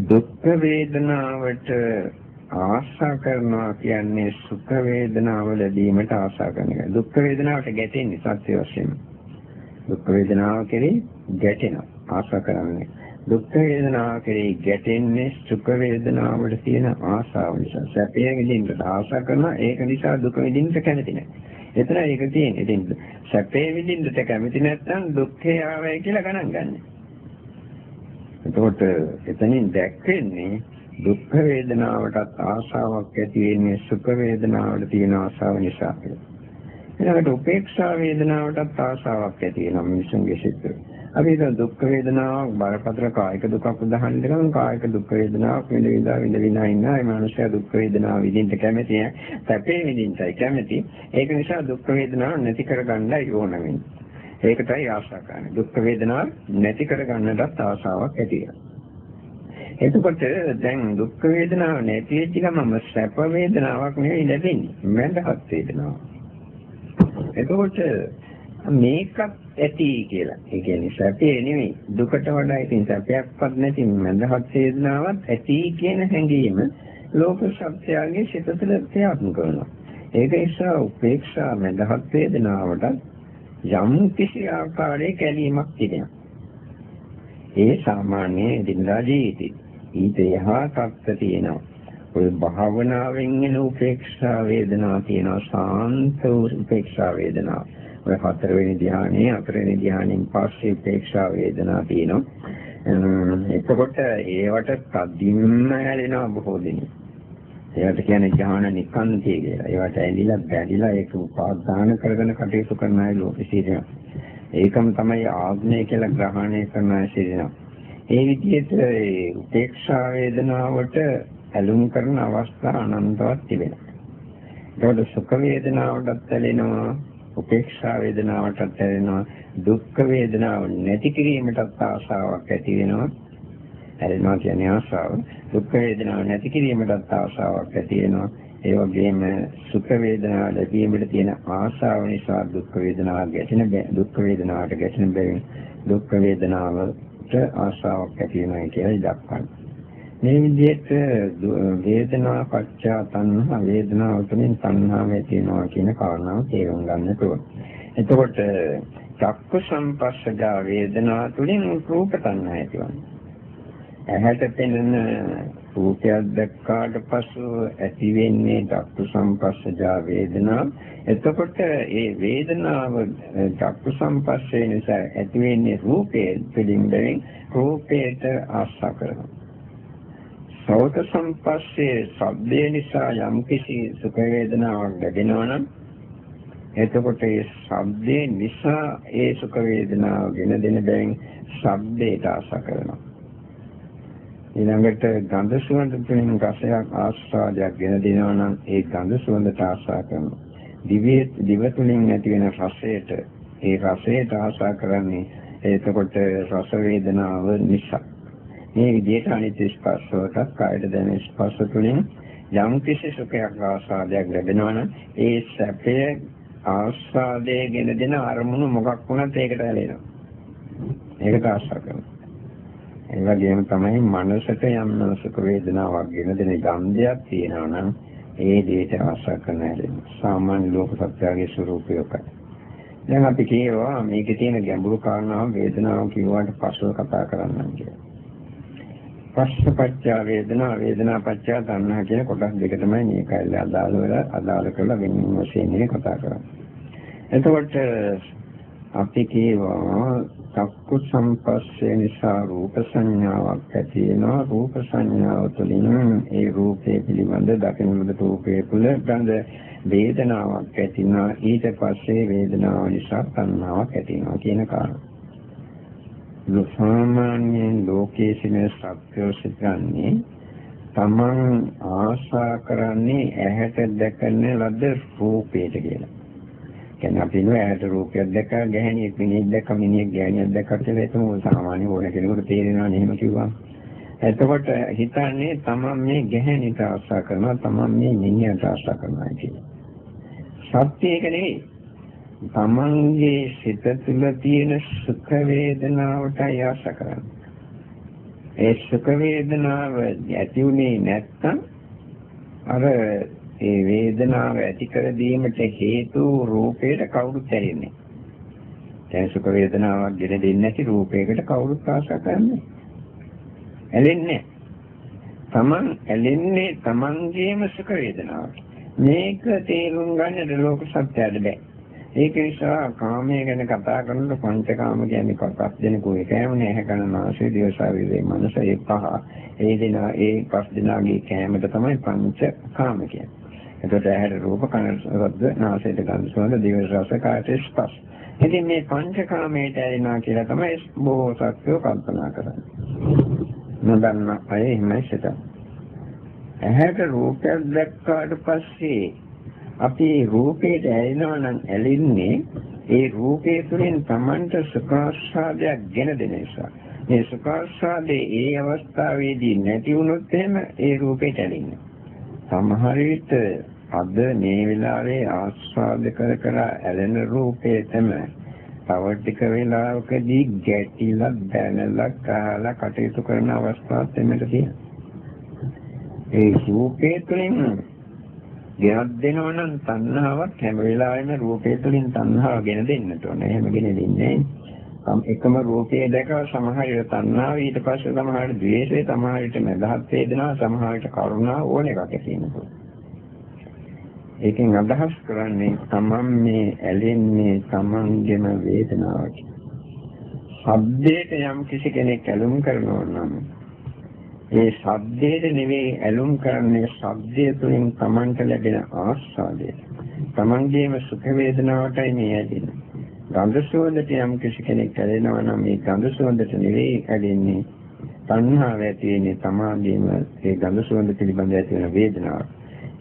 දුක් වේදනාවට ආශා කරනවා කියන්නේ සුඛ වේදනාව ලැබීමට ආශා කරන එක. දුක් වේදනාවට ගැටෙන්නේ සත්‍ය වශයෙන්. දුක් වේදනාව කෙරෙහි ගැටෙනවා. ආශා කරන්නේ. දුක් වේදනාව කෙරෙහි ගැටෙන්නේ සුඛ වේදනාවට තියෙන ආශාව නිසා. සැපය විඳින්නට ආශා කරනවා ඒක නිසා දුක විඳින්නට කැමති නැහැ. එතන ඒක තියෙන්නේ. ඉතින් සැපේ විඳින්නට කැමති නැත්නම් දුක්ඛය ආවයි කියලා ගණන් ගන්න. එතකොට එතනින් දැක්වෙන්නේ දුක් වේදනාවටත් ආශාවක් ඇති වෙන්නේ සුඛ වේදනාවට තියෙන ආශාව නිසා කියලා. ඊළඟට උපේක්ෂා වේදනාවටත් ආශාවක් ඇති වෙනවා මිනිසුන්ගේ සිතේ. අපි හිත දුක් වේදනාවක් බරපතල කායික දුකක් උදාහරණ දෙනවා කායික දුක් වේදනාවක් විඳ විඳ විඳ විඳ ඉන්න ඒ මනුස්සයා දුක් වේදනාව විඳින්න කැමති නෑ සැපේ විඳින්නයි කැමති. ඒක නිසා දුක් වේදනාව නැති කරගන්නයි ඕන වෙන්නේ. ඒකටයි ආශා කරන්නේ දුක් වේදනාව නැති කරගන්නටත් ආශාවක් ඇති එතකොට දැන් දුක් වේදනාව නැති වෙච්ච ගමන් සැප වේදනාවක් නෙවෙයි ලැබෙන්නේ මඳහත් වේදනාවක් එතකොට මේකත් ඇති කියලා. ඒ කියන්නේ සැපේ නෙමෙයි දුකට වඩා ඉතින් සැපයක්වත් නැති මඳහත් වේදනාවක් ඇති කියන හැඟීම ලෝක සත්‍යයේ සිත තුළ ක්‍රියාත්මක කරනවා. ඒක නිසා උපේක්ෂා මඳහත් වේදනාවට යම් කිසි ආකාරයක කැලීමක් තිබෙනවා. ඒ සාමාන්‍ය දිනදා ජීවිතේ ඊට එහා තත්ත්ව තියෙනවා. ඔය භාවනාවෙන් එන උපේක්ෂා වේදනා තියෙනවා සාන්ත උපේක්ෂා වේදනා. ඔය හතරවෙනි ධ්‍යානයේ හතරවෙනි ධ්‍යානෙන් පස්සේ උපේක්ෂා වේදනා තියෙනවා. එතකොට ඒවට තදින්ම හැලෙනවා බොහෝ දෙනෙක්. ඒවට කියන්නේ ඥාන නිකන්තිය කියලා. ඒවට ඇලිලා බැඳිලා ඒක උපාදාන කරගෙන කටයුතු කරන අය ලෝකෙ සිටිනවා. ඒකම තමයි ආත්මය කියලා ග්‍රහණය කරන අය සිටිනවා. ඒ විදිහට උපේක්ෂා වේදනාවට ඇලුම් කරන අවස්ථා අනන්තවත් තිබෙනවා. ඒකට සුඛ වේදනාවටත් ඇලෙනවා උපේක්ෂා වේදනාවටත් ඇලෙනවා දුක්ඛ වේදනාව නැති කිරීමටත් ආශාවක් ඇති වෙනවා. ඇලෙනවා කියන්නේ ආශාව දුක්ඛ වේදනාව නැති කිරීමටත් ආශාවක් ඇති වෙනවා. ඒ වගේම සුඛ වේදනාව ලැබීමට තියෙන ආශාව නිසා දුක්ඛ වේදනාව ගැටෙන දුක්ඛ වේදනාවට ගැටෙන බැවින් දුක්ඛ වේදනාවට ආශාවක් ඇති වෙනවා කියලා දක්වනවා මේ විදිහට වේදනා පච්චා තණ්හා වේදනාව තුළින් තණ්හාව ඇති වෙනවා කියන කාරණාව තේරුම් ගන්න ඕන. එතකොට චක්ක සංපස්සජා වේදනා තුළින් රූප තණ්හා ඇතිවනවා. ඇහැට පෙනෙන රූපයක් දැක්කාට පසු ඇති වෙන්නේ චක්ක සංපස්සජා වේදනා. එතකොට ඒ වේදනාව චක්ක සංපස්සේ නිසා ඇති වෙන්නේ රූපයේ පිළිඹෙන් රූපයට ආශා කරනවා. සෝත සම්පස්සේ ශබ්දේ නිසා යම් කිසි සුඛ වේදනාවක් ලැබෙනවා නම් එතකොට ඒ ශබ්දේ නිසා ඒ සුඛ වේදනාව ගෙන දෙන බැවින් ශබ්දයට ආශා කරනවා ඊළඟට ගන්ධ සුවඳ තුළින් රසයක් ආස්වාදයක් ගෙන දෙනවා නම් ඒ ගන්ධ සුවඳට ආශා කරනවා දිවේ දිව තුළින් ඇති වෙන රසයට ඒ රසයට ආශා කරන්නේ එතකොට රස වේදනාව නිසා මේ විදිහට අනිත්‍ය ස්පර්ශවලට කායයට දැනෙන ස්පර්ශ තුළින් යම් කිසි සුඛයක් ආස්වාදයක් ලැබෙනවා නම් ඒ සැපය ආස්වාදයේ ගෙන දෙන අරමුණු මොකක් වුණත් ඒකට ඇලෙනවා. ඒකට ආශා කරනවා. ඒ වගේම තමයි මනසට යම් සුඛ වේදනාවක් ගෙන දෙන ගන්ධයක් තියෙනවා නම් ඒ දෙයට ආශා කරන ඇලෙනවා. සාමාන්‍ය ලෝක සත්‍යයේ ස්වરૂපය ඔකයි. දැන් අපි කියනවා මේකේ තියෙන ගැඹුරු කාරණාව වේදනාව කියුවාට පස්ව කතා කරන්නම් කියලා. පස්සපච්චා වේදනා වේදනා පච්චා තණ්හා කියන කොටස් දෙක තමයි මේ කයිල අදාළ වෙලා අදාළ කරලා වෙනින් වශයෙන් මේ කතා කරන්නේ. එතකොට අපි කියවා චක්කු සම්පස්සේ නිසා රූප සංඥාවක් ඇති වෙනවා. රූප සංඥාව තුළින් ඒ රූපේ පිළිබඳ දකිනුද රූපේ තුළ ගඳ වේදනාවක් ඇති වෙනවා. ඊට පස්සේ වේදනාව නිසා තණ්හාවක් ඇති වෙනවා කියන කාරණා. සාමාන්‍යයෙන් ලෝකයේ සිටින සත්‍යෝ සිතන්නේ තමන් ආශා කරන්නේ ඇහැට දැකන ලද රූපයට කියලා. කියන්නේ අපි නෝ ඇහැට රූපයක් දැක ගැහණියෙක් මිනිහෙක් දැක මිනිහෙක් ගැහණියක් දැක කියලා හිතමු සාමාන්‍ය ඕන කෙනෙකුට තේරෙනවා නෙමෙයි කිව්වා. එතකොට හිතන්නේ තමන් මේ ගැහණියට ආශා කරනවා තමන් මේ මිනිහට ආශා කරනවා කියලා. සත්‍ය ඒක නෙවෙයි. තමන්ගේ සිත තුළ තියෙන සුඛ වේදනාවටයි ආශ කරන්නේ. ඒ සුඛ වේදනාව ඇති උනේ නැත්නම් අර ඒ වේදනාව ඇති කර දීමට හේතු රූපයට කවුරුත් ඇලෙන්නේ. දැන් සුඛ වේදනාවක් ගෙන දෙන්නේ නැති රූපයකට කවුරුත් ආශා කරන්නේ. ඇලෙන්නේ. තමන් ඇලෙන්නේ තමන්ගේම සුඛ වේදනාවට. මේක තේරුම් ගන්නට ලෝක සත්‍යයට බෑ. ඒක නිසා කාමයේ ගැන කතා කරනකොට පංචකාම කියන්නේ පස් දෙනෙකු එකෑමනේ ඇහැ කන නාසය දිව ශරීරය මනස ඒ පහ ඒ දෙන ඒ පස් දෙනාගේ කෑමට තමයි පංචකාම කියන්නේ. එතකොට ඇහැට රූප කන ශබ්ද නාසයට ගන්ධ සුවඳ දිව රස කායට ස්පර්ශ. ඉතින් මේ පංචකාමයට ඇලෙනවා කියලා තමයි බොහෝ සත්‍යෝ කල්පනා කරන්නේ. නොදන්න අය එහෙමයි සිතන්නේ. ඇහැට රූපයක් දැක්කාට පස්සේ අපි රූපයට ඇලෙනවා නම් ඇලෙන්නේ ඒ රූපය තුළින් Tamanට සුඛාස්වාදයක් ගෙන දෙන නිසා. මේ සුඛාස්වාදයේ ඒ අවස්ථාවේදී නැති වුණොත් එහෙම ඒ රූපයට ඇලෙන්නේ. සමහර විට අද මේ වෙලාවේ ආස්වාද කර කර ඇලෙන රූපේ තමයි තව ටික වෙලාවකදී ගැටිලා බැනලා කහලා කටයුතු කරන අවස්ථාවක් එන්නට තියෙනවා. ඒ රූපේ තුළින් ගෙනත් දෙනවා නම් තණ්හාවක් හැම වෙලාවෙම රූපය තුළින් තණ්හාව ගෙන දෙන්නට ඕනේ. එහෙම ගෙන දෙන්නේ එකම රූපයේ දැකලා සමහර විට තණ්හාව ඊට පස්සේ සමහර විට ද්වේෂය සමහර විට මදහත් වේදනාව සමහර විට කරුණාව ඕන එකක් තියෙනවා. ඒකෙන් අදහස් කරන්නේ තමන් මේ ඇලෙන්නේ තමන්ගේම වේදනාවට. ශබ්දයට යම් කිසි කෙනෙක් ඇලුම් කරනවා නම් ඒ ශබ්දයට නෙවෙයි ඇලුම් කරන්නේ ශබ්දය තුළින් Tamanට ලැබෙන ආස්වාදය. Tamanගේම සුඛ වේදනාවටයි මේ ඇදෙන්නේ. ගන්ධ සුවඳට යම් කිසි කෙනෙක් ඇලෙනවා නම් මේ ගන්ධ සුවඳට නෙවෙයි ඇලෙන්නේ. තණ්හාව ඇති වෙන්නේ තමාගේම ඒ ගන්ධ සුවඳ පිළිබඳ ඇති වෙන වේදනාව.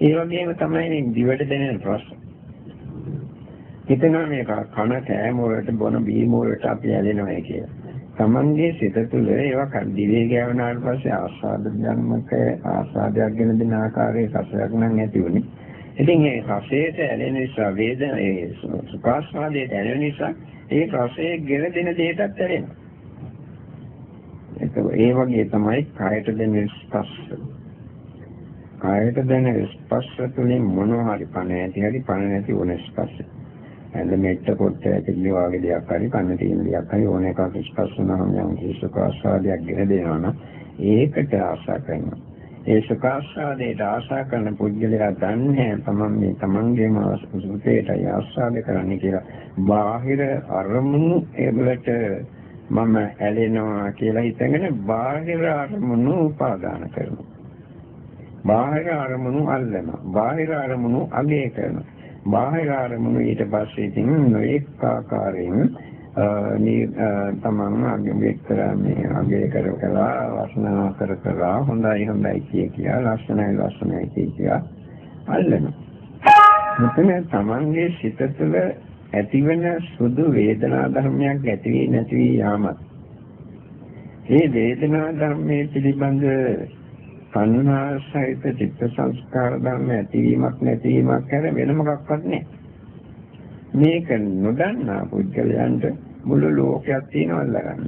ඒ වගේම තමයි මේ දිවට දැනෙන රස. හිතනවා මේ කන කෑම වලට බොන බීම වලට අපි ඇලෙනවා කියලා. තමන්ගේ සිත තුළ ඒවා කඩිවේ ගෑවනාට පස්සේ ආස්වාද ධර්මක ආස්වාදයක් ගැන දෙන ආකාරයේ රසයක් නම් ඇති වුණේ. ඉතින් ඒ රසයට ඇලෙන නිසා වේදන ඒ සුඛාස්වාදයට ඇලෙන නිසා ඒ රසයේ ගෙන දෙන දෙයටත් ඇලෙනවා. ඒක ඒ වගේ තමයි කායට දෙන ස්පර්ශ. කායට දෙන ස්පර්ශ තුලින් මොනවා හරි පණ ඇති හරි පණ නැති වුණ ස්පර්ශ. ඇඳ මෙට්ට පොට්ට ඇතිලි වගේ දෙයක් හරි කන්න තියෙන දෙයක් හරි ඕන එකක් ස්පර්ශ වුණාම යම් කිසි ආස්වාදයක් ගෙන දෙනවා නම් ඒකට ආශා කරනවා. ඒ සුඛාස්වාදයට ආශා කරන පුද්ගලයා දන්නේ තමන් මේ තමන්ගේම සුඛයට ආස්වාද කරන්නේ කියලා. බාහිර අරමුණු ඒවලට මම ඇලෙනවා කියලා හිතගෙන බාහිර අරමුණු උපාදාන කරනවා. බාහිර අරමුණු අල්ලනවා. බාහිර අරමුණු අගය කරනවා. බාහිර අරමුණු ඊට පස්සේ ඉතින් නොඑක ආකාරයෙන් තමන් අගය කරා මේ අගය කර කළා වර්ණනා කර කළා හොඳයි හොඳයි කිය කියා ලස්සනයි ලස්සනයි කිය කියා අල්ලනවා. මෙතන තමන්ගේ සිත තුළ ඇතිවෙන සුදු වේදනා ධර්මයක් ඇති වී නැති වී යාමත්. මේ වේදනා ධර්මයේ පිළිබඳ සංහා සහිත චිත්ත සංස්කාර ධර්ම ඇතිවීමක් නැතිවීමක් හැර වෙන මොකක්වත් නැහැ. මේක නොදන්නා පුද්ගලයන්ට මුළු ලෝකයක් තියෙනවා අල්ලගන්න.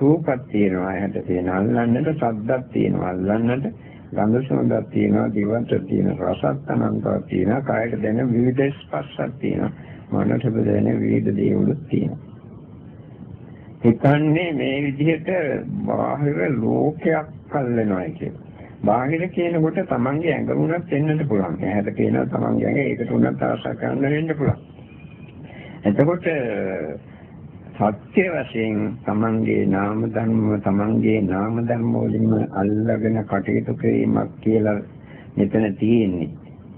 රූපක් තියෙනවා ඇහැට තියෙන අල්ලන්නට, ශබ්දක් තියෙනවා අල්ලන්නට, ගන්ධ සුවඳක් තියෙනවා, දිවට තියෙන රසක් අනන්තයක් තියෙනවා, කායට දැනෙන විවිධ ස්පර්ශක් තියෙනවා, මනසට දැනෙන විවිධ දේවලුත් තියෙනවා. හිතන්නේ මේ විදිහට බාහිර ලෝකයක් අල්ලනවා කියලා. බාහිර කියනකොට තමන්ගේ ඇඟ උනත් වෙන්නත් පුළුවන්. ඇහැට කියනවා තමන්ගේ ඇඟ ඒකට උනත් ආශා කරන්න වෙන්න පුළුවන්. එතකොට සත්‍ය වශයෙන් තමන්ගේ නාම ධර්ම තමන්ගේ නාම ධර්ම වලින්ම අල්ලගෙන කටයුතු කිරීමක් කියලා මෙතන තියෙන්නේ.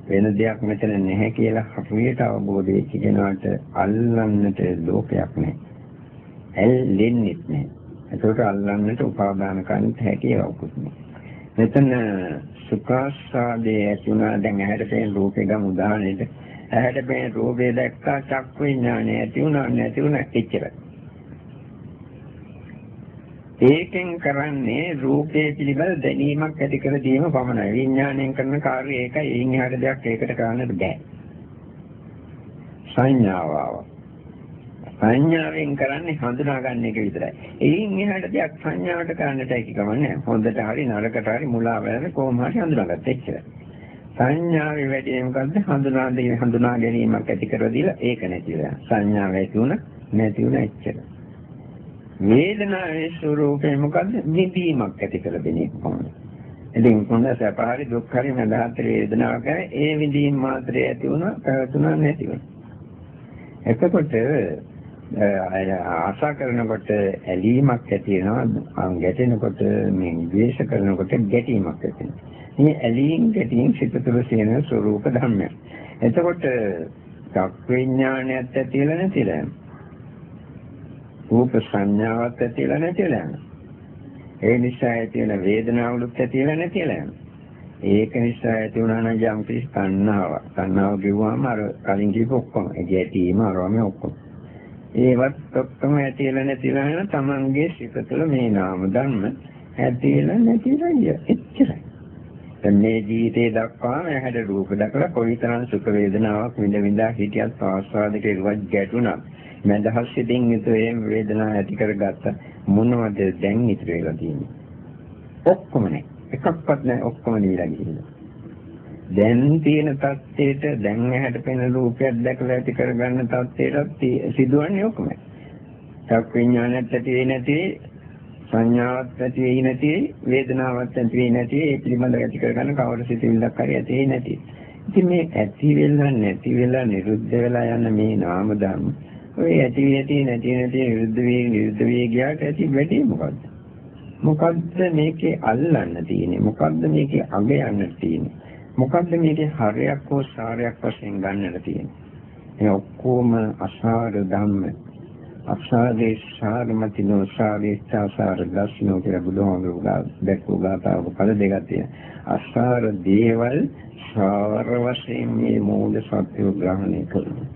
වෙන දෙයක් මෙතන නැහැ කියලා හරියට අවබෝධ වෙච්ච කෙනාට අල්ලන්නට ලෝකයක් නැහැ. ඇල්ලෙන්නෙත් නැහැ. ඒකට අල්ලන්නට උපාදාන කරන්න හැකියාවකුත් නැහැ. මෙතන සුඛාස්වාදයේ ඇතුණා දැන් ඇහැට පේන රූපේ ගම උදාහරණයට ඇහැට පේන රූපේ දැක්කා චක්ක විඥානය ඇති වුණා නැති වුණා එච්චරයි. ඒකෙන් කරන්නේ රූපේ පිළිබඳ දැනීමක් ඇති කර දීම පමණයි. විඥාණයෙන් කරන කාර්යය ඒකයි. එයින් එහාට දෙයක් ඒකට කරන්නට බෑ. සංඥාව ආවා. සංඥාවෙන් කරන්නේ හඳුනා ගන්න එක විතරයි. එයින් එහාට දෙයක් සංඥාවට කරන්නට හැකි කමන්නේ. හොඳට හරි නරකට හරි මුලා වෙන කොහොම හරි හඳුනාගත්ත එච්චරයි. සංඥාවේ වැඩි මොකද්ද හඳුනා දෙන හඳුනා ගැනීමක් ඇති කර දීලා ඒක නැතිලා. සංඥාව ඇති වුණ නැති වුණ එච්චරයි. වේදනාවේ ස්වરૂපය මොකද්ද? නිදීමක් ඇති කර දෙන එක පමණයි. ඉතින් මොන සැපහරි දුක් හරි නැදහතර වේදනාවක් ඒ විඳීම් මාත්‍රේ ඇති වුණා පැවතුණා නැති වුණා එතකොට ආශා කරනකොට ඇලීමක් ඇති වෙනවා ගැටෙනකොට මේ ද්වේෂ කරනකොට ගැටීමක් ඇති වෙනවා මේ ඇලීම් ගැටීම් සිත තුළ තියෙන ස්වરૂප ධර්මයක් එතකොට චක් විඥානයත් ඇතිලා නැතිලා රූප සංඥාවක් ඇතිලා නැතිලා යනවා ඒ නිසා ඇති වෙන වේදනාවලුත් ඇතිලා නැතිලා යනවා. ඒක නිසා ඇති වුණා නම් යම් කිසි තණ්හාවක්. තණ්හාව කිව්වම අර කලින් කියපු ඔක්කොම ගැටීම අරවම ඔක්කොම. ඒවත් ඔක්කොම ඇතිලා නැතිලා යන තමන්ගේ සිත තුළ මේ නාම ධර්ම ඇතිලා නැතිලා යයි. එච්චරයි. දැන් මේ ජීවිතේ දක්වා ඇහැට රූප දැකලා කොයිතරම් සුඛ වේදනාවක් විඳ විඳා හිටියත් ආස්වාදක ඉරුවත් ගැටුණා. මදහස් සිතින් යුතුව වේදනාව ඇති කරගත්ත මොනවද දැන් ඉතුරු වෙලා තියෙන්නේ? ඔක්කොම නැහැ. එකක්වත් නැහැ ඔක්කොම නිවිලා ගිහිල්ලා. දැන් තියෙන තත්ත්වයට දැන් ඇහැට පෙනෙන රූපයක් දැකලා ඇති කරගන්න තත්ත්වයට සිදුවන්නේ ඔක්කොමයි. චක් විඥානයත් ඇති වෙන්නේ නැති සංඥාවක් ඇති වෙන්නේ නැති වේදනාවක් ඇති වෙන්නේ නැති ඒ පිළිබඳව ඇති කරගන්න කවර සිතිවිල්ලක් හරි ඇති වෙන්නේ නැති. ඉතින් මේ ඇති වෙලා නැති වෙලා නිරුද්ධ වෙලා යන මේ නාම ධර්ම ඔය ඇති ඇති නැති නැති විරුද්ධ වේ විරුද්ධ වේ ගියාට ඇති වැඩි මොකද්ද? මොකද්ද මේකේ අල්ලන්න තියෙන්නේ? මොකද්ද මේකේ අග යන්න තියෙන්නේ? මොකද්ද මේකේ හරයක් හෝ සාරයක් වශයෙන් ගන්නට තියෙන්නේ? මේ ඔක්කොම අසාර ධම්ම. අසාරේ සාරමතිනෝ සාරේ සාර දස්නෝ කියලා බුදුහාමුදුරුවෝ දැක්වූ ගාතාවක පද දෙකක් තියෙනවා. අසාර දේවල් සාර වශයෙන් මේ මූල සත්‍ය ග්‍රහණය කරනවා.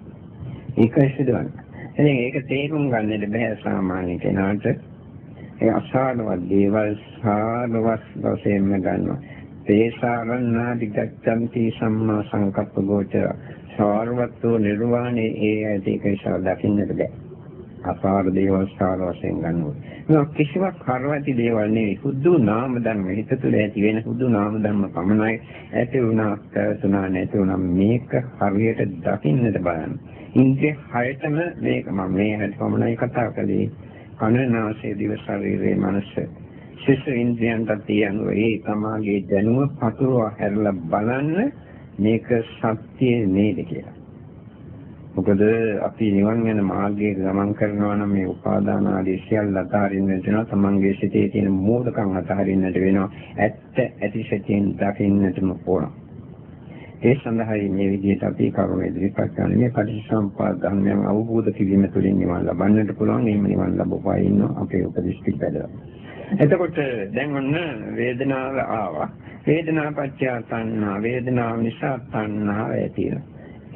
ඒකයි සිදුවන්නේ. ඉතින් ඒක තේරුම් ගන්නට බෑ සාමාන්‍ය කෙනාට. ඒ අසාරවත් දේවල් සාරවත් වශයෙන්ම ගන්නවා. තේසාරණාදි ගච්ඡanti සම්මා සංකප්ප ගෝචර. සාරවත්ව නිර්වාණය ඒ ඇති කේශව දකින්නට බෑ. අසාර දේවල් සාර වශයෙන් ගන්නවා. මේ කිසිවක් කරවති දේවල් නෙවෙයි. හුදු නාම ධර්ම හිත තුළ ඇති වෙන හුදු නාම ධර්ම පමණයි. ඇති වුණා, පැවතුණා, නැති වුණා මේක හරියට දකින්නට බලන්න. ඉන්ද්‍රිය හයතම මේක මම මේ හැටි පමණයි කතා කළේ කන නාසය දිව ශරීරයේ මනස ශිෂ්‍ය ඉන්ද්‍රියන්ට තියෙන ඒ තමාගේ දැනුම පතුරව හැරලා බලන්න මේක සත්‍ය නේද කියලා. මොකද අපි නිවන් යන මාර්ගයේ ගමන් කරනවා නම් මේ උපාදාන ආදී සියල්ල අතහරින්නට වෙනවා තමන්ගේ සිතේ තියෙන මෝඩකම් අතහරින්නට වෙනවා ඇත්ත ඇති සත්‍යයෙන් දකින්නටම ඕන. ඒ සඳහායි මේ විදිහට අපි කරුණ ඉදිරිපත් කරන මේ පටිච්චසමුප්පාද ධර්මයන් අවබෝධ කිරීම තුළින් නිවන් ලබන්නට පුළුවන්. එහෙම නිවන් ලැබුවා ඉන්න අපේ උපදිෂ් පිටදලා. එතකොට දැන් ඔන්න වේදනාව ආවා. වේදනාව පත්‍ය තණ්හා වේදනාව නිසා තණ්හාව ඇති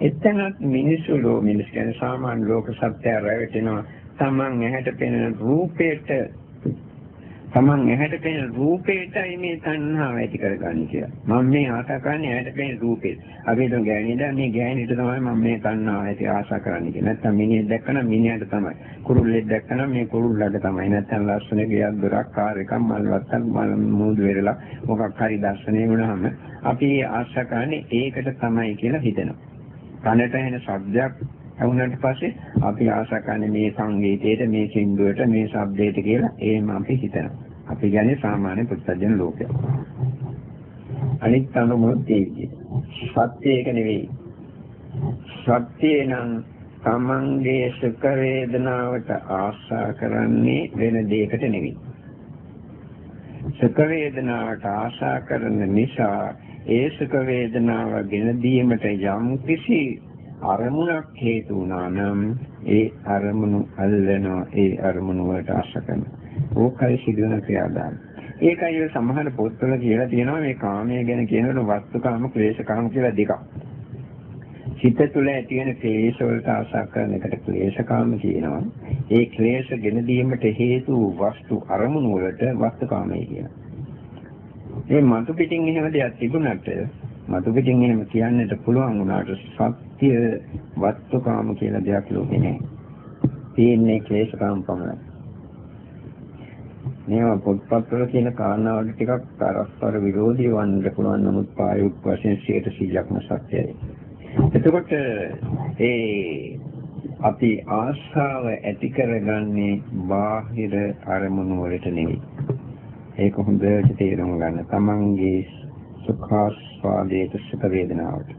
එතනත් මිනිසු ලෝ මිනිස් කියන්නේ සාමාන්‍ය ලෝක සත්‍යය රැවටෙනවා. Taman ඇහැට පෙනෙන රූපයට තමන් ඇහැට පෙනෙන රූපේටයි මේ තණ්හාව ඇති කරගන්නේ කියලා. මම මේ ආශා කරන්නේ ඇහැට පෙනෙන රූපේට. අපි හිතමු ගෑණිද මේ ගෑණිට තමයි මම මේ තණ්හාව ඇති ආශා කරන්නේ කියලා. නැත්නම් මිනිහෙක් දැක්කම මිනිහට තමයි. කුරුල්ලෙක් දැක්කම මේ කුරුල්ලට තමයි. නැත්නම් ලස්සන ගියක් දොරක් කාර් එකක් මල් වත්තක් මල් මූදු වෙරලා මොකක් හරි දර්ශනය වුණාම අපි ආශා කරන්නේ ඒකට තමයි කියලා හිතෙනවා. කනට එන ශබ්දයක් වුණාට පස්සේ අපි ආශා කරන්නේ මේ සංගීතයට මේ සින්දුවට මේ ශබ්දයට කියලා එහෙම අපි හිතනවා. අපි කියන්නේ සාමාන්‍ය පුත්තජන ලෝකය. අනිත් අනුමුත් ඒ සත්‍ය ඒක නෙවෙයි. සත්‍ය නම් තමන්ගේ සුඛ වේදනාවට ආශා කරන්නේ වෙන දෙයකට නෙවෙයි. සුඛ වේදනාවට ආශා කරන නිසා ඒ සුඛ වේදනාව ගෙන දීමට යම් කිසි අරමුණක් හේතු වුණා නම් ඒ අරමුණු අල්ලනවා ඒ අරමුණු වලට ආශා කරනවා ඕකයි සිදුවන ක්‍රියාදාම. ඒකයි ඔය සමහර පොත්වල කියලා තියෙනවා මේ කාමය ගැන කියනකොට වස්තුකාම ක්ලේශකාම කියලා දෙකක්. සිත තුළ ඇති වෙන ක්ලේශ වලට ආශා කරන එකට ක්ලේශකාම කියනවා. ඒ ක්ලේශ ගෙන දීමට හේතු වස්තු අරමුණු වලට වස්තුකාමයි කියනවා. මේ මතු පිටින් එහෙම දෙයක් තිබුණාට මතු පිටින් එහෙම කියන්නට පුළුවන් වුණාට සත්‍ය වස්තුකාම කියලා දෙයක් ලෝකේ නැහැ. තියෙන්නේ ක්ලේශකාම පමණයි. මේවා පොත්පත්වල කියන කාරණාවල ටිකක් පරස්පර විරෝධී වන්නට පුළුවන් නමුත් ප්‍රායෝගික වශයෙන් 100%ක්ම සත්‍යයි. එතකොට ඒ අපි ආශාව ඇති කරගන්නේ බාහිර අරමුණු වලට නෙවෙයි. ඒක හොඳට තේරුම් ගන්න. තමන්ගේ සුඛාස්වාදයේ සුඛ වේදනාවට.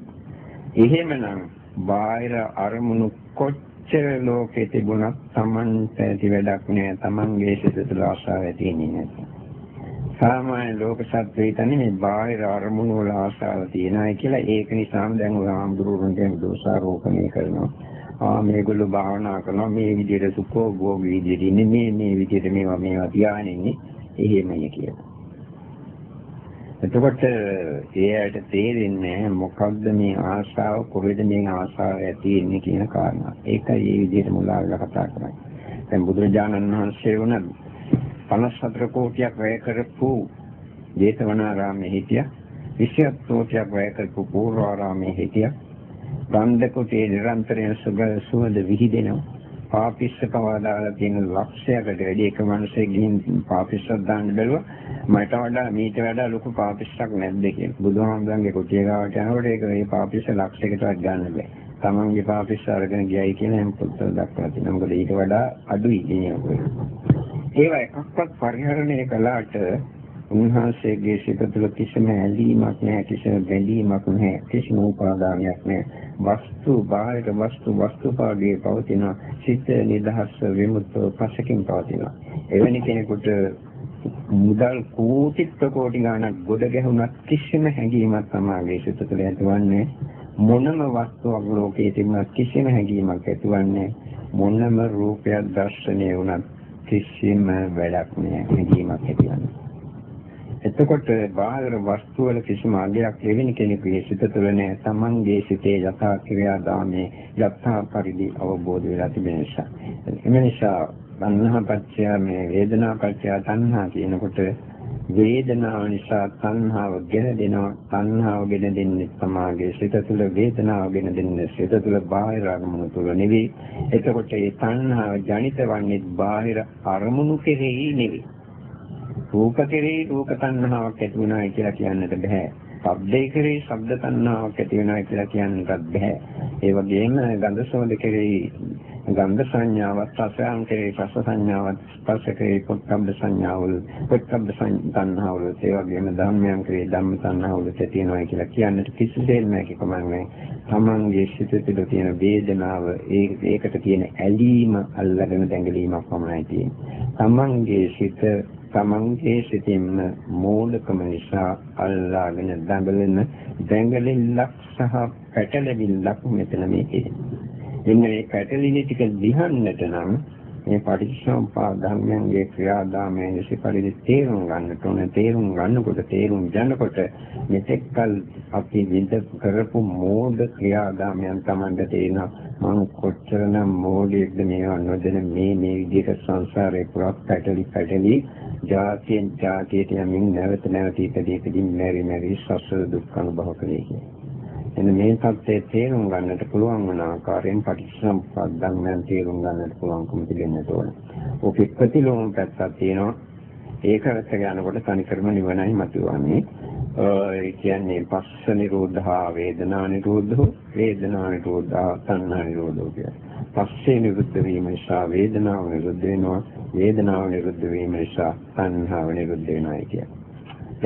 එහෙමනම් බාහිර අරමුණු කොච්චර ලෝකේ තිබුණත් තමන්ට ඇති වැඩක් නෑ. තමන්ගේ සිත තුළ ආශාව ඇති වෙන්නේ නැහැ. සාමාන්‍ය ලෝක සත්‍යයටනේ මේ බාහිර අරමුණු වල ආශාව තියෙනයි කියලා ඒක නිසාම දැන් ඔය ආම්දුරුන්ගෙන් දෝෂාරෝපණය කරනවා. ආ මේගොල්ලෝ භාවනා කරනවා මේ විදිහට සුඛෝ භෝගී විදිහට ඉන්නේ මේ මේ විදිහට මේවා මේවා තියාගෙන ඉන්නේ එහෙමයි කියලා. එතකොට ඒ ඇයට තේරෙන්නේ මොකක්ද මේ ආශාව කොහෙද මේ ආශාව ඇති වෙන්නේ කියන කාරණා. ඒකයි මේ විදිහට මුලාවලා කතා කරන්නේ. දැන් බුදුරජාණන් වහන්සේ වුණ 54 කෝටියක් වැය කරපු ජේතවනාරාමයේ හිටියා. 27 කෝටියක් වැය කරපු පූර්වාරාමයේ හිටියා. ගන්ධකුටේ නිරන්තරයෙන් සුවඳ විහිදෙනවා. පාපිස්ස පවා දාලා තියෙන ලක්ෂයකට වැඩි එක මිනිහෙක් ගිහින් පාපිස්සක් දාන්න බැලුවා. මට වඩා මීට වඩා ලොකු පාපිස්සක් නැද්ද කියලා. බුදුහාමුදුරන්ගේ කුටිය ගාවට යනකොට ඒක මේ පාපිස්ස ලක්ෂයකටවත් ගන්න බෑ තමන්ගේ පාපිස්ස අරගෙන ගියයි කියන හැම පොතක් දක්වලා තියෙනවා. මොකද ඊට වඩා අඩුයි කියනකොට ඒවා එකක්වත් පරිහරණය කළාට උන්වහන්සේගේ සිත තුළ කිසිම ඇලීමක් නැහැ කිසිම බැඳීමක් නැහැ කිසිම උපාදානයක් නැහැ. වස්තු බාහිර වස්තු වස්තුපාගේ පවතින සිත නිදහස් විමුක්තව පසකින් පවතින එවැනි කෙනෙකුට මුදල් කෝටි ප්‍රකෝටි ගණන් ගොඩ ගැහුණත් කිසිම හැඟීමක් සමාගයේ සිත තුළ ඇතිවන්නේ මොනම වස්තුවක් ලෝකයේ තිබුණත් කිසිම හැඟීමක් ඇතිවන්නේ මොනම රූපයක් දැర్శණය වුණත් කිසිම වැඩක් නෑ හැඟීමක් ඇතිවන්නේ. එතකොට බාහිර වස්තු වල කිසිම අගයක් ලැබෙන කෙනෙකුගේ සිත තුළ නැහැ. Tamanගේ සිතේ යථා ක්‍රියාදාමේ යථා පරිදි අවබෝධ වෙලා තිබෙන නිසා. එම නිසා තණ්හා පත්‍ය මේ වේදනා පත්‍ය තණ්හා කියනකොට වේදනාව නිසා තණ්හාව ගෙන දෙනවා. තණ්හාව ගෙන දෙන්නේ තමාගේ සිත තුළ වේදනාව ගෙන දෙන්නේ සිත තුළ බාහිර අරමුණු තුළ නෙවෙයි. එතකොට මේ තණ්හාව ජනිත වන්නේ බාහිර අරමුණු කෙරෙහි නෙවෙයි. රූප කෙරෙහි රූප තණ්හාවක් ඇති වෙනවා කියලා කියන්නට බෑ. ශබ්දේ කෙරෙහි ශබ්ද තණ්හාවක් ඇති වෙනවා කියලා කියන්නට බෑ. ඒ වගේම ගන්ධ සෝද කෙරෙහි ගන්ධ සංඥාවත් රසයන් කෙරෙහි රස සංඥාවත් ස්පර්ශ කෙරෙහි පොට්ටබ්බ සංඥාවල් පොට්ටබ්බ සංඥාවල් ඒ වගේම ධම්මයන් කෙරෙහි ධම්ම සංඥාවල් තියෙනවා කියලා කියන්නට කිසිසේත් නැහැ කමන්නේ. තමන්ගේ සිත තුළ තියෙන වේදනාව ඒකට තියෙන ඇලීම අල්ලගෙන දැඟලීමක් පමණයි තියෙන්නේ. තමන්ගේ සිත තමන්ගේ සිතින්ම මූලිකම නිසා අල්ලාගෙන දඟලන දැඟලිල්ලක් සහ පැටලෙවිල්ලක් මෙතන මේ තියෙනවා. එන්න මේ පැටලිලි ටික දිහන්නට නම් මේ පටිච්චසමුප්පාද ධර්මයන්ගේ ක්‍රියාදාමයේ නිසිපරිදි තේරුම් ගන්නට ඕන තේරුම් ගන්නකොට තේරුම් ගන්නකොට මෙතෙක්කල් අපි විඳ කරපු මෝඩ ක්‍රියාදාමයන් Tamanda තේරෙනවා මම කොච්චරනම් මෝඩයෙක්ද මේවා නොදැන මේ මේ විදිහට සංසාරේ පුරා පැටලි පැටලි ජාතියෙන් ජාතියට යමින් නැවත නැවත ඉපදී ඉපදී මෙරි මෙරි සසර දුක් අනුභව කළේ කියන්නේ. එන්න මේ தත්ත්වයේ තේරුම් ගන්නට පුළුවන් වන ආකාරයෙන් පටිච්චසමුප්පාද ධර්මයන් තේරුම් ගන්නට පුළුවන්කම තිබෙන්නට ඕන. ඔකේ ප්‍රතිලෝම පැත්තක් තියෙනවා. ඒකට යනකොට තනිකරම නිවනයි මතුවන්නේ. ඒ කියන්නේ පස්ස නිරෝධා වේදනා නිරෝධෝ වේදනා නිරෝධා තණ්හා නිරෝධෝ කියන්නේ. පස්සේ නිරුද්ධ වීම නිසා වේදනාව නිරුද්ධ වෙනවා වේදනාව නිරුද්ධ වීම නිසා තණ්හාව නිරුද්ධ වෙනවා කියන්නේ.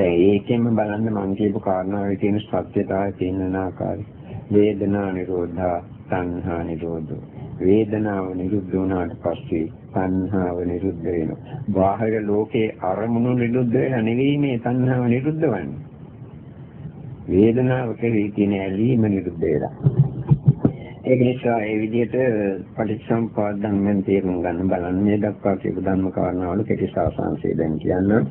දැන් ඒකෙන්ම බලන්න මම කියපු කාරණාවේ තියෙන සත්‍යතාවය තියෙන ආකාරය. වේදනා නිරෝධා තණ්හා නිරෝධෝ. වේදනාව නිරුද්ධ වුණාට පස්සේ තණ්හාව නිරුද්ධ වෙනවා. බාහිර ලෝකේ අරමුණු නිරුද්ධ වෙලා නෙවෙයි මේ තණ්හාව නිරුද්ධ වන්නේ. වේදනාව කෙරෙහි තියෙන ඇලීම නිරුද්ධ වෙලා. ඒක නිසා ඒ විදිහට පටිච්චසමුපාද ධර්මයෙන් තේරුම් ගන්න බලන්න මේ දක්වා කියපු ධර්ම කාරණාවල කෙටි සාසංශය දැන් කියන්න.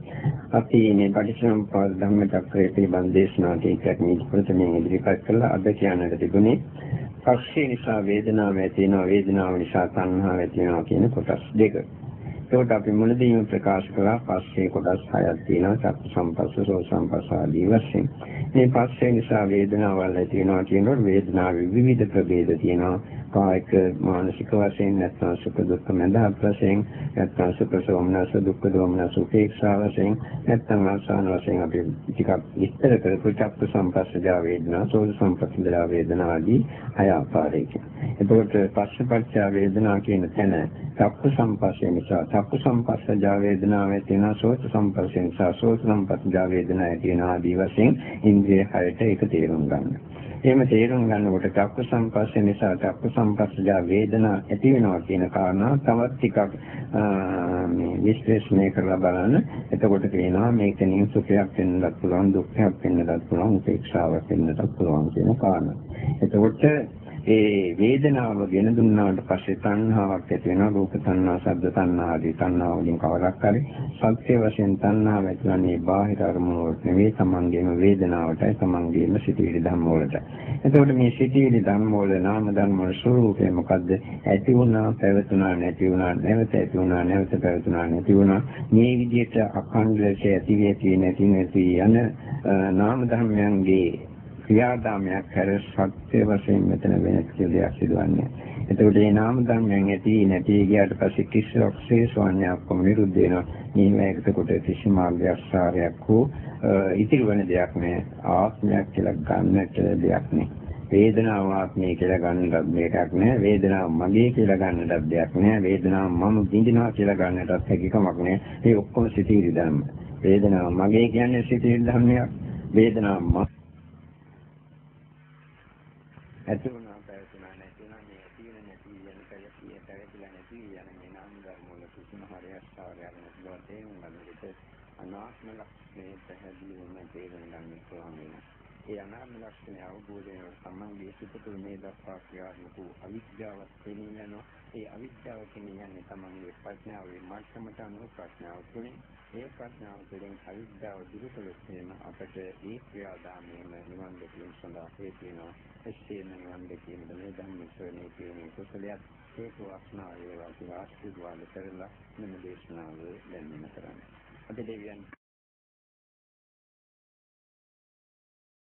අපි මේ පටිච්චසමුපාද ධර්ම චක්‍රයේ පිළිබඳ දේශනා ටිකක් මේ ප්‍රථමයෙන් ඉදිරිපත් කළා. අද කියන්නට තිබුණේ පස්සේ නිසා වේදනාව ඇති වෙනවා වේදනාව නිසා තණ්හාව ඇති වෙනවා කියන කොටස් දෙක. ඒකට අපි මුලදීම ප්‍රකාශ කළා පස්සේ කොටස් හයක් තියෙනවා චක්ක සම්පස්ස සෝ සම්පස්ස ආදී වශයෙන්. මේ පස්සේ නිසා වේදනාවල් ඇති වෙනවා කියනකොට වේදනාවේ විවිධ ප්‍රභේද තියෙනවා. කායික මානසික වශයෙන් නැත්නම් සුඛ දුක්ඛ මඳහත් වශයෙන් නැත්නම් සුඛ සෝමනස දුක්ඛ දෝමනස උපේක්ෂා වශයෙන් නැත්නම් ආසන්න වශයෙන් අපි ටිකක් විස්තර කරපු චක්ක සම්පස්සජා වේදනා සෝද සම්පස්සජා වේදනා ආදී හය ආකාරයකින්. එතකොට පස්සපච්චා වේදනා කියන තැන චක්ක සම්පස්සේ නිසා චක්කු සම්පස්සජා වේදනාව ඇති වෙනවා සෝත සම්පස්සේ නිසා සෝත සම්පස්සජා වේදනාව ඇති වෙනවා ආදී වශයෙන් ඉන්ද්‍රිය හයට ඒක තේරුම් ගන්න. එහෙම තේරුම් ගන්නකොට චක්කු සම්පස්සේ නිසා චක්කු සම්පස්සජා වේදනා ඇති වෙනවා කියන කාරණා තවත් ටිකක් මේ විශ්ලේෂණය කරලා බලන්න. එතකොට කියනවා මේක නිය සුඛයක් වෙන්නත් පුළුවන් දුක්ඛයක් වෙන්නත් පුළුවන් උපේක්ෂාවක් වෙන්නත් පුළුවන් කියන කාරණා. එතකොට ඒ වේදනාව ගෙන දුන්නාට පස්සේ තණ්හාවක් ඇති වෙනවා රූප තණ්හා, ශබ්ද තණ්හා ආදී තණ්හා වලින් කවරක් හරි සත්‍ය වශයෙන් තණ්හාව ඇතිවන්නේ බාහිර අරමුණු වලට නෙවෙයි තමන්ගේම වේදනාවටයි තමන්ගේම සිටිවිලි ධර්ම වලට. එතකොට මේ සිටිවිලි ධර්ම වල නාම ධර්ම වල ස්වરૂපය මොකද්ද? ඇති වුණා, පැවතුණා, නැති වුණා, නැවත ඇති වුණා, නැවත පැවතුණා, නැති වුණා. මේ විදිහට අඛණ්ඩ ලෙස ඇති වෙති නැති නැති යන නාම ධර්මයන්ගේ ක්‍රියාදාමයක් හැර සත්‍ය වශයෙන් මෙතන වෙන දෙයක් සිදුවන්නේ. එතකොට මේ නාම ධර්මයන් ඇති නැති ගියාට පස්සේ කිසිවක් ශේෂවන්නේක් කොම නිරුද්ධ වෙනවා. මේ මේකට කොට කිසි මාර්ගයක් සාරයක් හෝ ඉතිරි වෙන දෙයක් නෑ. ආත්මයක් කියලා ගන්නට දෙයක් නෑ. වේදනාව ආත්මය කියලා ගන්නටත් දෙයක් නෑ. වේදනාව මගේ කියලා ගන්නටත් දෙයක් නෑ. වේදනාව මම විඳිනවා කියලා ගන්නටත් හැකියාවක් නෑ. මේ ඔක්කොම සිතිවිලි ධර්ම. වේදනාව මගේ කියන්නේ සිතිවිලි ධර්මයක්. වේදනාව මම ඇති වුණා පැවතුණා නැති වුණා මේ ඇති වෙන නැති යන කලිය පැවතිලා නැති යන මේ නාම ධර්ම වල කිසිම හරයක් සාරයක් නැති බව තේරුම් ගන්නකොට අනාත්ම ලක්ෂණය පැහැදිලි වෙන තේරුම් ගන්න පුළුවන් වෙනවා. ඒ අනාත්ම ලක්ෂණය අවබෝධ වෙන සම්මන්ගේ සිත තුළ මේ දක්වා ක්‍රියාත්මක වූ අවිද්‍යාවත් තේරුම් යනවා. ඒ අවිද්‍යාව කියන්නේ තමන්ගේ ප්‍රඥාවේ මට්ටමට අනුව ප්‍රඥාව තුළින් ඒ ප්‍රඥාව තුළින් අවිද්‍යාව දුරු කළොත් එහෙම අපට ඒ ක්‍රියාදාමයේම නිවන් දැකීම සඳහා හේතු වෙනවා. එසේම නිවන් දැකීමද මේ ධර්ම ශ්‍රවණය කිරීමේ කුසලයක් හේතු වාසනා වේවා කියලා ආශිර්වාද කරලා මෙන්න දේශනාව දැන්වීම කරන්නේ. අද දෙවියන්